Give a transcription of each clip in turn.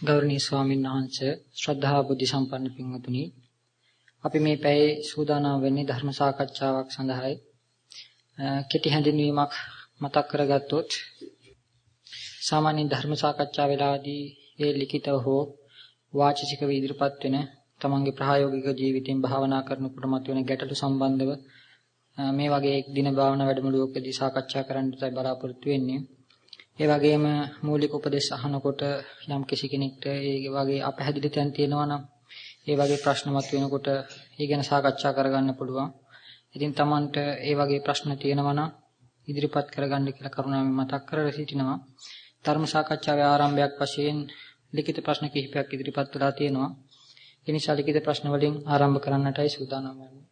ගෞරවනීය ස්වාමීන් වහන්සේ ශ්‍රද්ධා බුද්ධ සම්පන්න පින්වතුනි අපි මේ පැයේ සූදානම් වෙන්නේ ධර්ම සාකච්ඡාවක් සඳහායි කෙටි හැඳින්වීමක් මතක් කරගත්තොත් සාමාන්‍ය ධර්ම සාකච්ඡා වෙලාදී ඒ ලිඛිතව හෝ වාචිකව ඉදිරිපත් වෙන තමන්ගේ ප්‍රායෝගික ජීවිතයෙන් භාවනා කරනකොට මතුවෙන ගැටලු සම්බන්ධව මේ වගේ එක් දින භාවනා වැඩමුළුවකදී සාකච්ඡා කරන්නටයි බලාපොරොත්තු වෙන්නේ. ඒ වගේම මූලික උපදේශ අහනකොට යම් කිසි කෙනෙක්ට ඒ වගේ අපහැදිලි තැන් තියෙනවා නම් ඒ වගේ ප්‍රශ්න මතුවෙනකොට ඒ ගැන සාකච්ඡා කරගන්න පුළුවන්. ඉතින් Tamanට ඒ වගේ ප්‍රශ්න තියෙනවා නම් ඉදිරිපත් කරගන්න කියලා කරුණාවෙන් මතක් කරලා සිටිනවා. ධර්ම සාකච්ඡාවේ ආරම්භයක් වශයෙන් ලිඛිත ප්‍රශ්න කිහිපයක් ඉදිරිපත් වෙලා තියෙනවා. ඒ නිසා ලිඛිත ප්‍රශ්න වලින් ආරම්භ කරන්නටයි සූදානම් වෙන්නේ.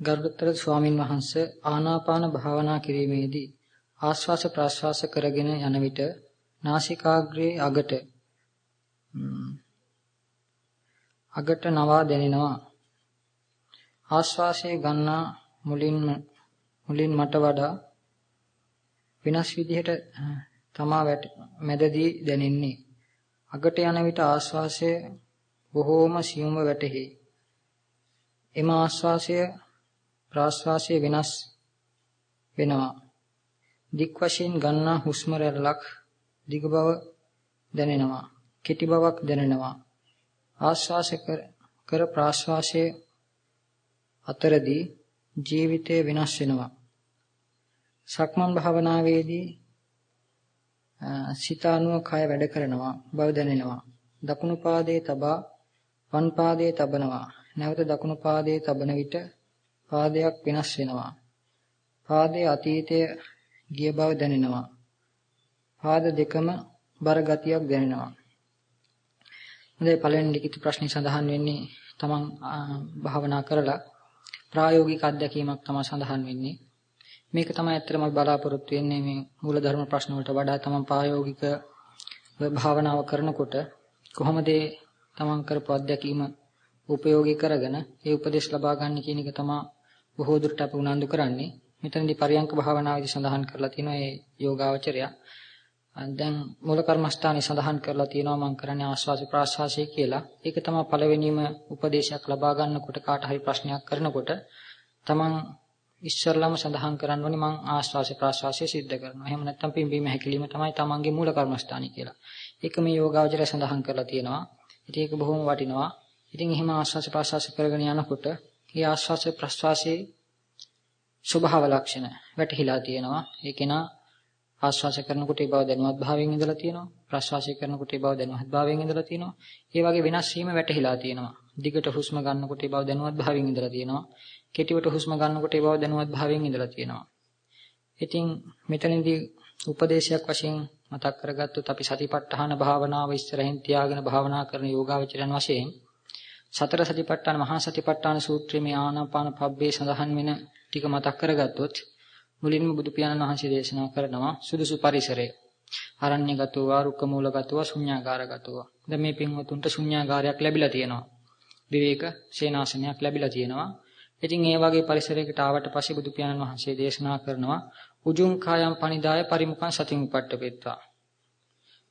ගරුතර ස්වාමින් වහන්සේ ආනාපාන භාවනා කිරීමේදී ආශ්වාස ප්‍රාශ්වාස කරගෙන යන විට නාසිකාග්‍රයේ අගට අගට නවා දැනෙනවා. ආශ්වාසයේ ගන්නා මුලින්ම මුලින් මට වඩා වෙනස් විදිහට තමා මැදදී දැනෙන්නේ. අගට යන විට ආශ්වාසය බොහෝම සියුම්ව වැටහි. එම ආශ්වාසය ප්‍රාශ්වාසය වෙනස් වෙනවා. දික් වශයෙන් ගන්නා හුස්ම රැල්ලක් දිග බව දැනෙනවා. කෙටි බවක් දැනෙනවා. ආශ්වාස කර ප්‍රාශ්වාසයේ අතරදී ජීවිතය වෙනස් වෙනවා. සක්මන් භාවනාවේදී සිතානුව කය වැඩ කරනවා බව දැනෙනවා. දකුණු පාදයේ තබා වම් පාදයේ තබනවා. නැවත දකුණු පාදයේ තබන විට පාදයක් වෙනස් වෙනවා. පාදයේ අතීතයේ ගිය බව දැනෙනවා. පාද දෙකම බර ගතියක් දැනෙනවා. හොඳයි පළවෙනි ලිඛිත ප්‍රශ්නේ සඳහන් වෙන්නේ තමන් භාවනා කරලා ප්‍රායෝගික අත්දැකීමක් තමයි සඳහන් වෙන්නේ. මේක තමයි ඇත්තටම බලාපොරොත්තු වෙන්නේ මේ මූලධර්ම ප්‍රශ්න වලට වඩා තමන් ප්‍රායෝගික භාවනාව කරනකොට කොහොමද තමන් කරපු අත්දැකීම උපයෝගී කරගෙන ඒ උපදෙස් ලබා ගන්න කියන එක තමයි බොහෝ දුරට අපි උනන්දු කරන්නේ. මෙතනදී පරියංක භාවනාවේදී සඳහන් කරලා තියෙනවා මේ යෝගාවචරය. දැන් මූල කර්මස්ථානයේ සඳහන් කරලා තියෙනවා මම කරන්නේ ආස්වාස ප්‍රාශ්වාසය කියලා. ඒක තමයි පළවෙනිම උපදේශයක් ලබා ගන්නකොට කාට හරි ප්‍රශ්නයක් කරනකොට තමන් ඉස්සරළම සඳහන් කරන්න ඕනේ මම ආස්වාස ප්‍රාශ්වාසය සිද්ධ කරනවා. එහෙම නැත්නම් පිම්බීම හැකිලිම තමයි තමන්ගේ මූල කර්මස්ථානය කියලා. ඒක මේ යෝගාවචරය සඳහන් කරලා තියෙනවා. ඉතින් ඒක බොහොම වටිනවා. ඉතින් එහෙම ආස්වාස ප්‍රාශ්වාස කරගෙන යනකොට ඒ ආශ්වාස ප්‍රශ්වාසයේ ස්වභාව ලක්ෂණ වැටහිලා තියෙනවා. ඒ කෙනා ආශ්වාස කරනකොට ඒ බව දැනුවත් භාවයෙන් ඉඳලා තියෙනවා. ප්‍රශ්වාසය කරනකොට ඒ බව දැනුවත් භාවයෙන් ඉඳලා තියෙනවා. ඒ වගේ වෙනස් වීම වැටහිලා තියෙනවා. දිගට හුස්ම ගන්නකොට ඒ බව දැනුවත් භාවයෙන් ඉඳලා තියෙනවා. කෙටිවට හුස්ම ගන්නකොට ඒ බව දැනුවත් භාවයෙන් ඉඳලා තියෙනවා. ඉතින් මෙතනදී උපදේශයක් වශයෙන් මතක් කරගත්තොත් අපි සතිපට්ඨාන භාවනාව ඉස්සරහින් තියාගෙන භාවනා කරන යෝගාවචරයන් වශයෙන් සතර සතිපට්ඨාන මහා සතිපට්ඨාන සූත්‍රයේ මේ ආනාපාන පබ්බේ සඳහන් වෙන ටික මතක් කරගත්තොත් මුලින්ම බුදු පියාණන් වහන්සේ දේශනා කරනවා සුදුසු පරිසරය. අරණ්‍යගතව, රුක්ක මූලගතව, ශුන්‍යාගාරගතව. දැන් මේ පින්වතුන්ට ශුන්‍යාගාරයක් ලැබිලා තියෙනවා. විවේක සේනාසනයක් ලැබිලා තියෙනවා. ඉතින් ඒ වගේ පරිසරයකට ආවට පස්සේ බුදු පියාණන් වහන්සේ දේශනා කරනවා උජුං කායම් පනිදාය පරිමුඛං සතින් උපට්ඨපෙත්තා.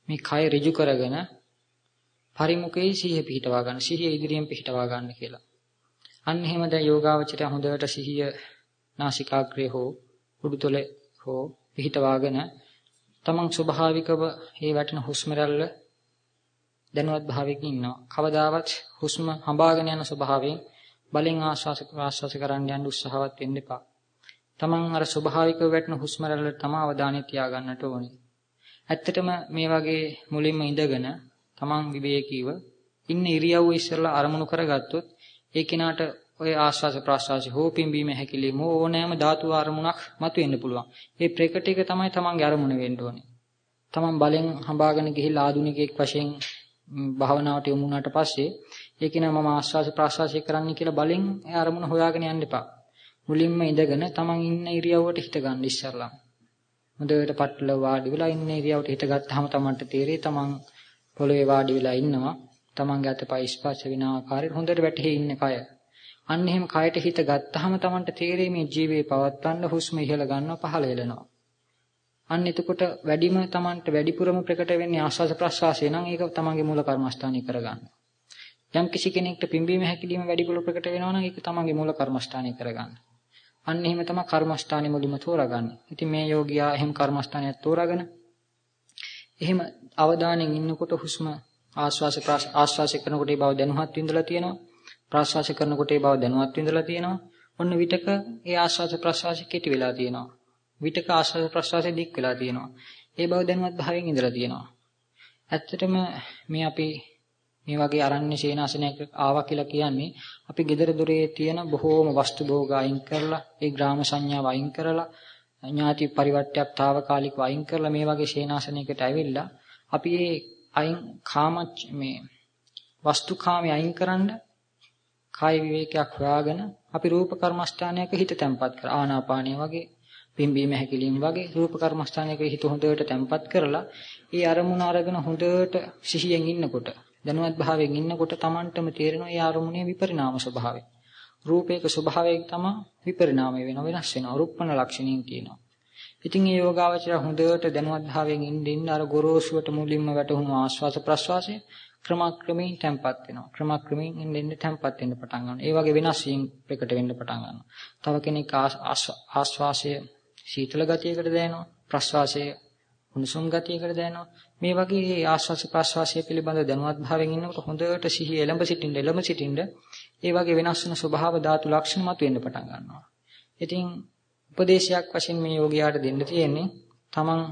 මේ කය ඍජු කරගෙන පරිමුඛයේ සිහිය පිහිටවා ගන්න. සිහිය ඉදිරියෙන් පිහිටවා ගන්න කියලා. අන්න එහෙම දැන් යෝගාවචරය හොඳට සිහිය නාසිකාග්‍රේ හෝ උඩුතොලේ හෝ පිහිටවාගෙන තමන් ස්වභාවිකව මේ වැටෙන හුස්ම රැල්ල දැනුවත් භාවයකින් ඉන්නවා. කවදාවත් හුස්ම හඹාගෙන යන ස්වභාවයෙන් බලෙන් ආශ්වාස ප්‍රාශ්වාස කරන්න යන්න උත්සාහවත් වෙන්න එපා. තමන් අර ස්වභාවිකව වැටෙන හුස්ම රැල්ලට තම අවධානය තියාගන්නට ඕනේ. ඇත්තටම මේ වගේ මුලින්ම ඉඳගෙන තමන් විවේකීව ඉන්න ඉරියව්ව ඉස්සෙල්ලා අරමුණු කරගත්තොත් ඒ කෙනාට ඔය ආශ්වාස ප්‍රාශ්වාස හෝ පිම්බීම හැකිලිම ඕනෑම ධාතු අරමුණක් මතුවෙන්න පුළුවන්. ඒ ප්‍රකට එක තමයි තමන්ගේ අරමුණ වෙන්න ඕනේ. තමන් බලෙන් හඹාගෙන ගිහිල්ලා ආධුනිකයෙක් වශයෙන් භාවනාවට යොමු වුණාට පස්සේ ඒක නම මම ආශ්වාස ප්‍රාශ්වාසය කරන්න කියලා බලෙන් ඒ අරමුණ හොයාගෙන යන්න එපා. මුලින්ම ඉඳගෙන තමන් ඉන්න ඉරියව්වට හිත ගන්න ඉස්සරලා. හොඳට පටල වාඩි වෙලා ඉන්න ඉරියව්වට හිත ගත්තාම තමන්ට තේරෙයි තමන් පොළවේ වාඩි වෙලා ඉන්නවා. තමන්ගේ අතපය ස්පර්ශ වෙන ආකාරයට හොඳට වැටහි ඉන්න කය. අන්න එහෙම කයට හිත ගත්තාම තමන්ට තේරෙයි මේ ජීවේ පවත්වන්න හුස්ම ඉහළ ගන්නවා පහළ එළනවා. අන්න එතකොට වැඩිම Tamanට වැඩිපුරම ප්‍රකට වෙන්නේ ආස්වාද ප්‍රස්වාසය නම් ඒක තමන්ගේ මූල කර්මස්ථානය කරගන්න. යම් කිසි කෙනෙක්ට පිම්බීම හැකිලිම වැඩිපුර ප්‍රකට වෙනවා නම් ඒක තමන්ගේ මූල කර්මස්ථානය කරගන්න. අන්න එහෙම තමයි කර්මස්ථානෙ මුලින්ම තෝරාගන්නේ. ඉතින් මේ යෝගියා එහෙම කර්මස්ථානයක් තෝරාගෙන එහෙම අවධානයෙන් ඉන්නකොට හුස්ම ආශ්වාස ආශ්වාස කරනකොට ඒ බව දැනුවත් විඳලා තියෙනවා. ප්‍රාශ්වාස කරනකොට ඒ බව දැනුවත් විඳලා තියෙනවා. ඔන්න විතක ඒ ආශ්වාස ප්‍රාශ්වාස කෙටි වෙලා තියෙනවා. විතක ආශ්වාස ප්‍රාශ්වාසය දික් වෙලා තියෙනවා. ඒ බව දැනුවත් භාවයෙන් ඉඳලා තියෙනවා. ඇත්තටම මේ අපි මේ වගේ අරණ්‍ය සේනාසනයක ආවා කියලා කියන්නේ අපි gedara dore තියෙන බොහෝම වස්තු භෝග අයින් කරලා ඒ ග්‍රාම සංඥාව අයින් කරලා ඥාති පරිවර්තයක් తాවකාලිකව අයින් කරලා මේ වගේ සේනාසනයකට ඇවිල්ලා අපි මේ අයින් කාම මේ වස්තුකාමයේ අයින්කරනද කාය විවේකයක් හොයාගෙන අපි රූප කර්මස්ථානයක හිත තැම්පත් කර ආනාපානිය වගේ පිම්බීම හැකිලිම වගේ රූප කර්මස්ථානයක හිත හොඳට තැම්පත් කරලා ඒ අරමුණ අරගෙන හොඳට සිහියෙන් ඉන්නකොට දැනුවත් භාවයෙන් ඉන්නකොට Tamanටම තේරෙනවා ඒ අරමුණේ විපරිණාම ස්වභාවය. රූපයක ස්වභාවය තමයි විපරිණාමය වෙන වෙනස් වෙනවා. රුප්පණ ලක්ෂණින් තියෙනවා. ඉතින් මේ යෝගාවචර හොඳට දැනුවත් භාවයෙන් ඉඳින්න අර ගොරෝසුවට මුලින්ම වැටහුණු ආශ්වාස ප්‍රශ්වාසය ක්‍රමක්‍රමයෙන් තැම්පත් වෙනවා. ක්‍රමක්‍රමයෙන් ඉඳින්න තැම්පත් වෙන්න පටන් ගන්නවා. ඒ වගේ වෙනස් වීම් ප්‍රකට වෙන්න පටන් ගන්නවා. තව කෙනෙක් ආශ්වාසය සීතල ගතියකට දැනෙනවා. ප්‍රශ්වාසය උණුසුම් ගතියකට දැනෙනවා. මේ වගේ ආශ්වාස ප්‍රශ්වාසය පිළිබඳ දැනුවත් භාවයෙන් ඉන්නකොට හොඳට සිහිය එළඹ සිටින්න එළඹ සිටින්න ඒ වගේ වෙනස් වෙන ස්වභාව ධාතු ලක්ෂණ මතුවෙන්න පටන් ගන්නවා. ඉතින් උපදේශයක් වශයෙන් මේ යෝගියාට දෙන්න තියෙන්නේ තමන්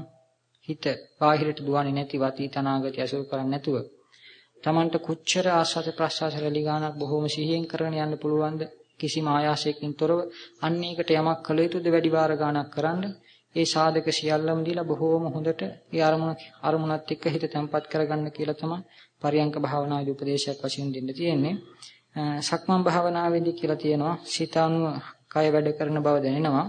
හිත බාහිරට දුවන්නේ නැති වතී තනාගති අසුර කරන්නේ නැතුව. තමන්ට කුච්චර ආස්වාද ප්‍රසආස රැලි ගානක් බොහොම සිහියෙන් කරගෙන යන්න පුළුවන්ද? කිසිම ආයාසයකින් තොරව අන්න ඒකට යමක් කළ යුතුද? වැඩි වාර ගානක් කරන්න. ඒ සාධක සියල්ලම දීලා බොහෝම හොඳට ඒ අරමුණ අරමුණත් එක්ක හිත තැම්පත් කරගන්න කියලා තමයි පරියංක භාවනාවේ උපදේශයක් වශයෙන් දෙන්න තියෙන්නේ. සක්මන් භාවනාවේදී කියලා තියෙනවා සිතානුව කය වැඩ කරන බව දැනෙනවා.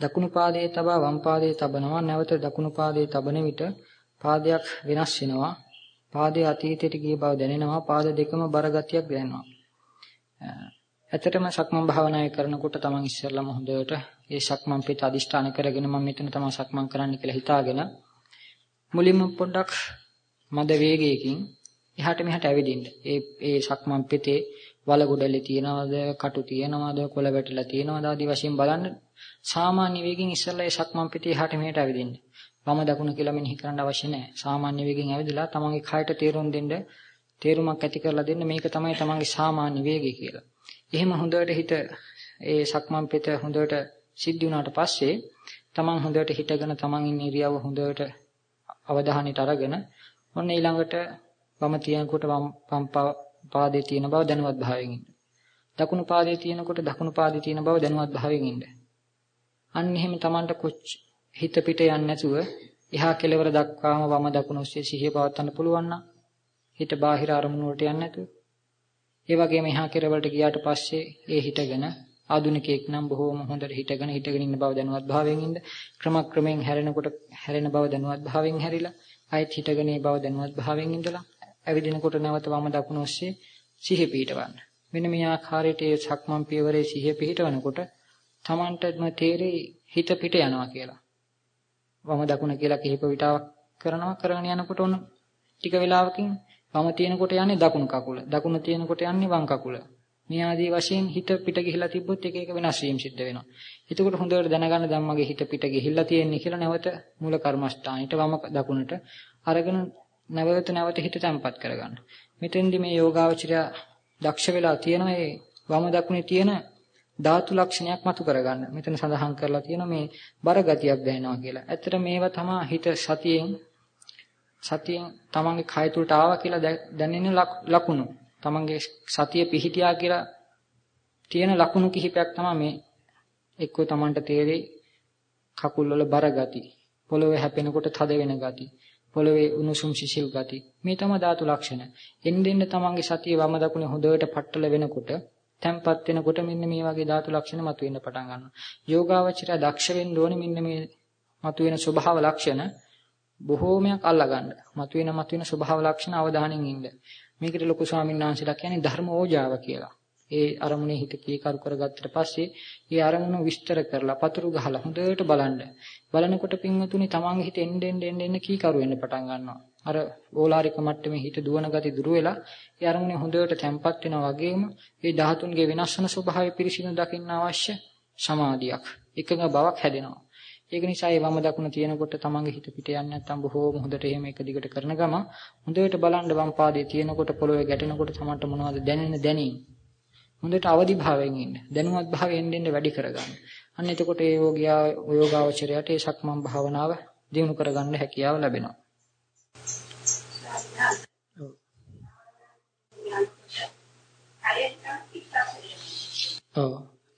දකුණු පාදයේ තබා වම් පාදයේ තබනවා. නැවත දකුණු පාදයේ තබන විට පාදයක් වෙනස් වෙනවා. පාදයේ අතීතයට ගිය බව දැනෙනවා. පාද දෙකම බර ගතියක් දැනෙනවා. ඇත්තටම සක්මන් භාවනාය කරනකොට තමන් ඉස්සෙල්ලාම හොඳට ඒ සක්මන් පිට අදිෂ්ඨාන කරගෙන මම මෙතන තමයි සක්මන් කරන්න කියලා හිතාගෙන මුලින්ම පොඩ්ඩක් මද වේගයකින් එහාට මෙහාට ඇවිදින්න. ඒ ඒ සක්මන් පිටේ වලගොඩලේ තියනවද, කටු තියනවද, කොළ වැටිලා තියනවද ආදී වශයෙන් බලන්න සාමාන්‍ය වේගෙන් ඉස්සෙල්ලා ඒ සක්මන් පිටේ එහාට මෙහාට ඇවිදින්න. වම දකුණ කියලා මෙනෙහි කරන්න අවශ්‍ය නැහැ. සාමාන්‍ය වේගෙන් ඇවිදලා තමන්ගේ කයට තේරුම් දෙන්න තේරුමක් ඇති කරලා දෙන්න මේක තමයි තමන්ගේ සාමාන්‍ය වේගය කියලා. එහෙම හොඳට හිත ඒ සක්මන් පිට හොඳට සිද්ධ වුණාට පස්සේ තමන් හොඳට හිටගෙන තමන් ඉන්න ඉරියව්ව හොඳට අවධානයට අරගෙන ඔන්න ඊළඟට වම තියනකොට වම් පාදයේ තියෙන බව දැනුවත් භාවයෙන් ඉන්න. දකුණු පාදයේ තියෙනකොට දකුණු පාදයේ තියෙන බව දැනුවත් භාවයෙන් ඉන්න. අන්න එහෙම Tamanට කොච් හිත පිට යන්නේ නැතුව එහා කෙළවර දක්වාම වම දකුණු ඔස්සේ සිහිය පවත්වන්න පුළුවන් නම් හිත බාහිර අරමුණු වලට යන්නේ නැතුව ඒ වගේම එහා කෙළවරට ගියාට පස්සේ ඒ හිතගෙන ආදුනිකයෙක් නම් බොහෝම හොඳට හිටගෙන හිටගෙන ඉන්න බව දැනුවත් භාවයෙන් ඉන්න ක්‍රමක්‍රමයෙන් හැරෙනකොට හැරෙන බව දැනුවත් භාවයෙන් හැරිලා ආයෙත් හිටගෙන ඒ බව දැනුවත් භාවයෙන් ඉඳලා ඇවිදිනකොට නැවත වම දකුණු ඔස්සේ සිහිය පිහිටවන්න. මෙන්න මේ ආකාරයට ඒ සක්මන් පියවරේ සිහිය පිහිටවනකොට Tamanටම තේරෙයි හිත පිට යනවා කියලා. වම දකුණ කියලා කිහිප විටාවක් කරනවා කරගෙන යනකොට ඔන්න ටික වෙලාවකින් වම තියෙනකොට යන්නේ දකුණු කකුල. දකුණ තියෙනකොට යන්නේ වම් කකුල. මේ ආදී වශයෙන් හිත පිට ගිහිලා තිබ්බොත් එක එක වෙනස් වීම සිද්ධ වෙනවා. එතකොට හොඳට දැනගන්න ධම්මගේ හිත පිට ගිහිල්ලා තියෙන්නේ කියලා නැවත මූල කර්මස්ථානෙට වම දකුණට අරගෙන නැවත නැවත හිත තැම්පත් කරගන්න. මෙතෙන්දි මේ යෝගාවචරය දක්ෂ වෙලා තියෙන මේ වම දකුණේ තියෙන ධාතු ලක්ෂණයක් මතු කරගන්න. මෙතන සඳහන් කරලා තියෙන මේ බර ගතියක් දැනෙනවා කියලා. ඇත්තට මේවා තමයි හිත සතියෙන් සතියෙන් තමන්ගේ කය තුලට ආවා කියලා දැනෙන ලකුණු. තමන්ගේ සතිය පිහිටියා කියලා තියෙන ලකුණු කිහිපයක් තමයි මේ එක්කෝ තමන්ට තේරෙයි කකුල් වල බර ගති, පොළවේ හැපෙනකොට තද වෙන ගති, පොළවේ උණුසුම් සිසිල් ගති. මේ තමයි ධාතු ලක්ෂණ. එන්න එන්න තමන්ගේ සතිය වම දකුණේ හොඳට පట్టල වෙනකොට, තැම්පත් වෙනකොට මෙන්න මේ වගේ ධාතු ලක්ෂණ මතුවෙන්න පටන් ගන්නවා. යෝගාවචරය දක්ෂ වෙන්න ඕනේ මෙන්න මේ මතුවෙන ස්වභාව ලක්ෂණ බොහෝමයක් අල්ලගන්න. මතුවෙන මතුවෙන ස්වභාව ලක්ෂණ අවධානයෙන් ඉන්න. මේකට ලොකු ස්වාමීන් වහන්සේලා කියන්නේ ධර්ම ඕජාව කියලා. ඒ අරමුණේ හිත කීකරු කරගත්තට පස්සේ ඒ අරමුණ විස්තර කරලා පතුරු ගහලා හොඳට බලන්න. බලනකොට පින්වතුනි තමන්ගේ හිත එන්න එන්න එන්න එන්න කීකරු වෙන්න පටන් ගන්නවා. අර ඕලාරික මට්ටමේ හිත දුවන ගති දුර වෙලා ඒ අරමුණේ හොඳට තැම්පත් වෙනා වගේම ඒ ධාතුන්ගේ වෙනස් වෙන ස්වභාවය පිරිසිදු දකින්න අවශ්‍ය සමාධියක් එකඟ බවක් හැදෙනවා. ඒක නිසා ඒ වම දකුණ තියෙනකොට තමන්ගේ හිත පිට යන්නේ නැත්නම් බොහෝම හොඳට එහෙම එක දිගට කරන ගම හොඳට බලන්න වම් පාදයේ තියෙනකොට පොළොවේ ගැටෙනකොට තමන්ට මොනවද දැනෙන දැනීම හොඳට අවදි භාවයෙන් ඉන්න දැනුවත් භාවයෙන් ඉන්න වැඩි කරගන්න අන්න එතකොට ඒ යෝගියා යෝගාවචරයට ඒ සක්මන් භාවනාව දියුණු කරගන්න හැකියාව ලැබෙනවා ඔව්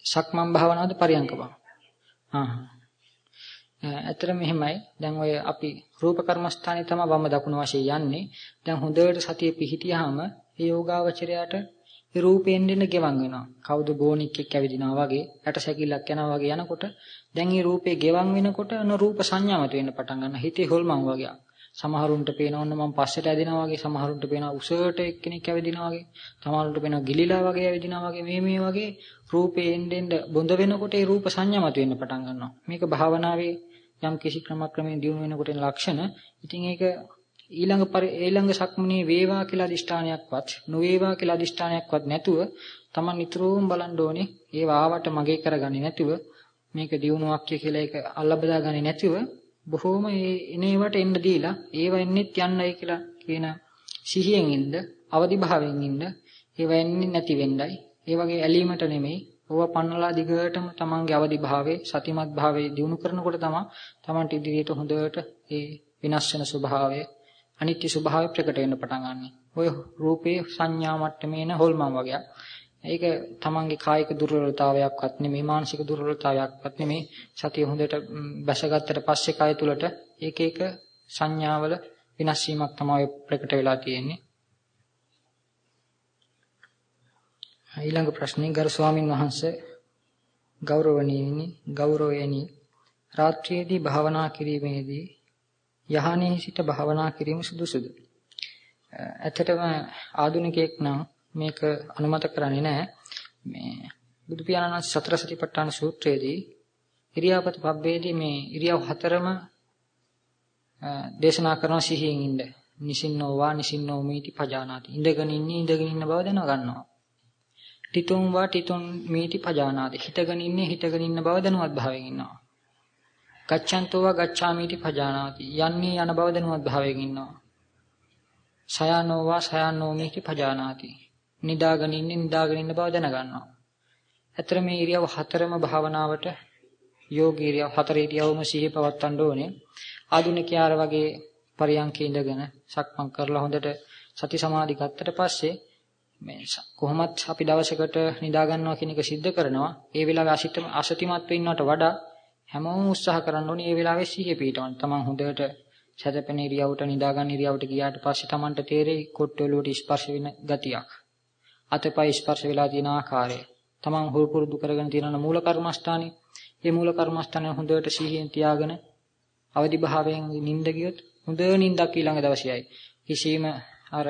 සක්මන් භාවනාවද පරියංක භාවනාව ආ ඇත්තට මෙහෙමයි. දැන් ඔය අපි රූප කර්මස්ථානේ තමයි වම දකුණු වශයෙන් යන්නේ. දැන් හොඳට සතිය පිහිටියාම ඒ යෝගාවචරයට ඒ රූපයෙන් දෙන්න ගෙවන් වෙනවා. කවුද බෝනික් එක්ක ඇවිදිනවා වගේ, ඇට සැකිල්ලක් යනවා වගේ යනකොට දැන් මේ රූපේ ගෙවන් වෙනකොට අන රූප සංඥාමත වෙන්න පටන් ගන්නවා. හිතේ හොල්මන් වගේ. සමහරුන්ට පේනවන්න මම පස්සට ඇදිනවා වගේ, සමහරුන්ට පේනවා උසට එක්කෙනෙක් ඇවිදිනවා වගේ, සමහරුන්ට පේනවා ගිලිලා වගේ ඇවිදිනවා වගේ මේ මේ වගේ රූපයෙන් දෙන්න බොඳ වෙනකොට ඒ රූප සංඥාමත වෙන්න පටන් ගන්නවා. මේක භාවනාවේ යම් කිසි ක්‍රමක්‍රමයෙන් දියුණු වෙනකොට එන ලක්ෂණ. ඉතින් ඒක ඊළඟ ඊළඟ සක්මනේ වේවා කියලා අදිෂ්ඨානයක්වත් නොවේවා කියලා අදිෂ්ඨානයක්වත් නැතුව Taman නිතරම බලන්න ඕනේ. ඒ වාවට මගේ කරගන්නේ නැතුව මේක දියුණුවක් කියලා ඒක අල්ලබදා ගන්නේ නැතුව බොහෝම ඒ එනේවට එන්න දීලා ඒව එන්නෙත් යන්නයි කියලා කියන සිහියෙන් ඉන්න අවදි භාවයෙන් ඉන්න ඒව එන්නේ නැති වෙන්නයි. ඒ වගේ ඇලීමට නෙමෙයි. ඕවා පන්නලා දිගටම තමන්ගේ අවදි භාවයේ සතිමත් භාවයේ දිනු කරනකොට තමයි තමන්ට ඉදිරියට හොඳට ඒ විනාශ වෙන ස්වභාවය අනිත්‍ය ස්වභාවය ප්‍රකට වෙන්න පටන් ගන්නෙ. ඔය රූපේ සංඥා මට්ටමේ එන හොල්මන් වගේ. ඒක තමන්ගේ කායික දුර්වලතාවයක්වත් නෙමෙයි මානසික දුර්වලතාවයක්වත් නෙමෙයි සතිය හොඳට බැසගත්තට පස්සේ කය තුලට එක එක සංඥාවල විනාශ වීමක් තමයි ප්‍රකට වෙලා තියෙන්නේ. ඊළඟ ප්‍රශ්නේ ගරු ස්වාමින් වහන්සේ ගෞරවණීයනි ගෞරවයනි රාත්‍රියේදී භාවනා කිරීමේදී යහනේ සිට භාවනා කිරීම සුදුසුද? ඇත්තටම ආධුනිකයෙක් නම් මේක අනුමත කරන්නේ නැහැ. මේ බුදු පියාණන් සතර සතිපට්ඨාන සූත්‍රයේදී ඉරියාපත පබ්බේදී මේ ඉරියව් හතරම දේශනා කරන සිහියෙන් ඉන්න. නිසින්නෝ වා නිසින්නෝ මීති පජානාති. ඉඳගෙන ඉන්නේ ඉඳගෙන ඉන්න බව දැන ගන්නවා. තිතුම් වා තිතුම් මීති පජානාති. හිතගෙන ඉන්නේ හිතගෙන ඉන්න බව දැනුවත් භාවයෙන් ඉන්නවා. ගච්ඡන්තෝ වා ගච්ඡාමීති පජානාති. යන්නේ යන බව දැනුවත් භාවයෙන් ඉන්නවා. සයනෝ වා සයනෝ මීති පජානාති. නිදාගෙන ඉන්නේ නිදාගෙන ඉන්න බව දැනගන්නවා. ඇතර මේ ඉරියව් හතරම භාවනාවට යෝගී ඉරියව් හතර ඉරියව්ම සිහිය පවත්වන්න ඕනේ. ආධුනිකයාර වගේ පරියන්කේ ඉඳගෙන සක්මන් කරලා හොඳට සති සමාධි ගත්තට පස්සේ මේ කොහොමත් අපි දවසකට නිදා ගන්නවා කියන එක सिद्ध කරනවා. ඒ වෙලාවේ අසිතම අසතිමත් වෙන්නවට වඩා හැමෝම උත්සාහ කරන්න ඕනේ ඒ වෙලාවේ සිහිය පිටවන්න. තමන් හොඳට සැතපෙන ඉරියව්වට නිදා ගන්න ඉරියව්වට ගියාට පස්සේ තමන්ට තේරෙයි කොට්ටොලුවට ස්පර්ශ වෙන ගතියක්. අතපය ස්පර්ශ වෙලා තියෙන ආකාරය. තමන් හුරු පුරුදු කරගෙන තියෙන මූල කර්මස්ථානේ. මේ මූල කර්මස්ථානේ හොඳට සිහියෙන් තියාගෙන අවදි භාවයෙන් නිින්ද ගියොත් හොඳ නිින්දක් ඊළඟ දවසේයි. කිසිම අර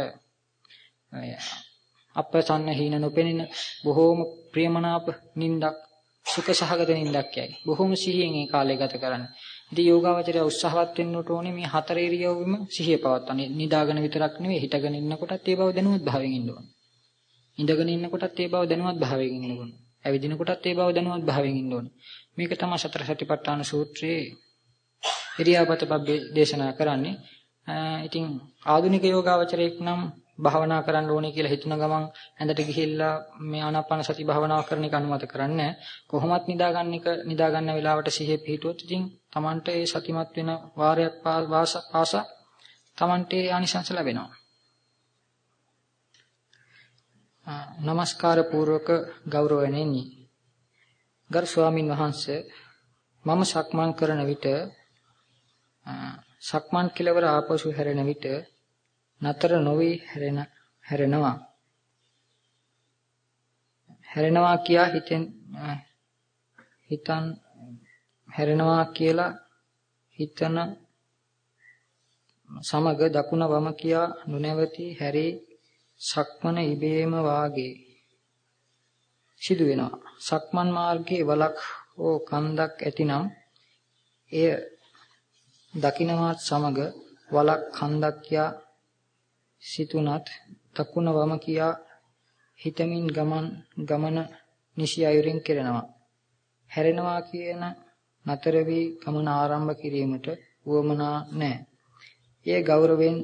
අප්‍රසන්න හීන නොපෙනෙන බොහෝම ප්‍රියමනාප නිින්දක් සුඛ සහගත නිින්දක් යයි. බොහෝම සිහියෙන් ඒ කාලය ගත කරන්නේ. ඉතින් යෝගාවචරය උත්සාහවත් වෙන්නට ඕනේ මේ හතර ඉරියව්වෙම සිහිය පවත්වන්න. නිදාගෙන විතරක් නෙවෙයි හිටගෙන ඉන්නකොටත් ඒ බව දැනුවත් භාවයෙන් ඉන්න ඕනේ. ඉඳගෙන ඉන්නකොටත් ඒ බව දැනුවත් භාවයෙන් ඉන්න ඕනේ. ඇවිදිනකොටත් ඒ බව දැනුවත් භාවයෙන් ඉන්න ඕනේ. මේක තමයි සතර සතිපට්ඨාන සූත්‍රයේ ඉරියාපත බබ්බේ දේශනා කරන්නේ. ඉතින් ආධුනික යෝගාවචරයෙක් නම් භාවනා කරන්න ඕනේ කියලා හිතුන ගමන් ඇඳට ගිහිල්ලා මේ ආනාපාන සති භාවනාව කරන එක අනුමත කරන්නේ කොහොමත් නිදාගන්න එක නිදාගන්න වෙලාවට සිහිය පිහිටුවොත් ඉතින් Tamante ඒ සතිමත් වෙන වාරයක් පාසා Tamante ආනිසංස ලැබෙනවා. নমස්කාර පූර්වක ගෞරවණෙනි. ගරු ස්වාමින් වහන්සේ මම සක්මන් කරන විට සක්මන් කෙලවර ආපසු හැරෙන විට නතර නොවි හැරෙන හැරෙනවා හැරෙනවා කියා හිතෙන් හිතන් හැරෙනවා කියලා හිතන සමග දකුණ වම කියා නොනැවති හැරී සක්මන ඉබේම වාගේ සිදු වෙනවා. සක්මන් මාර්ගයේ වලක් හෝ කන්දක් ඇතිනම් එය දකින්නවත් සමග වලක් කන්දක් යා සිතුනත් තකුණ වම කියා හිතමින් ගමන් ගමන නිසි අයුරින් කෙරෙනවා. හැරෙනවා කියන නතර වී ගමන ආරම්භ කිරීමට උවමනා නැහැ. ඒ ගෞරවයෙන්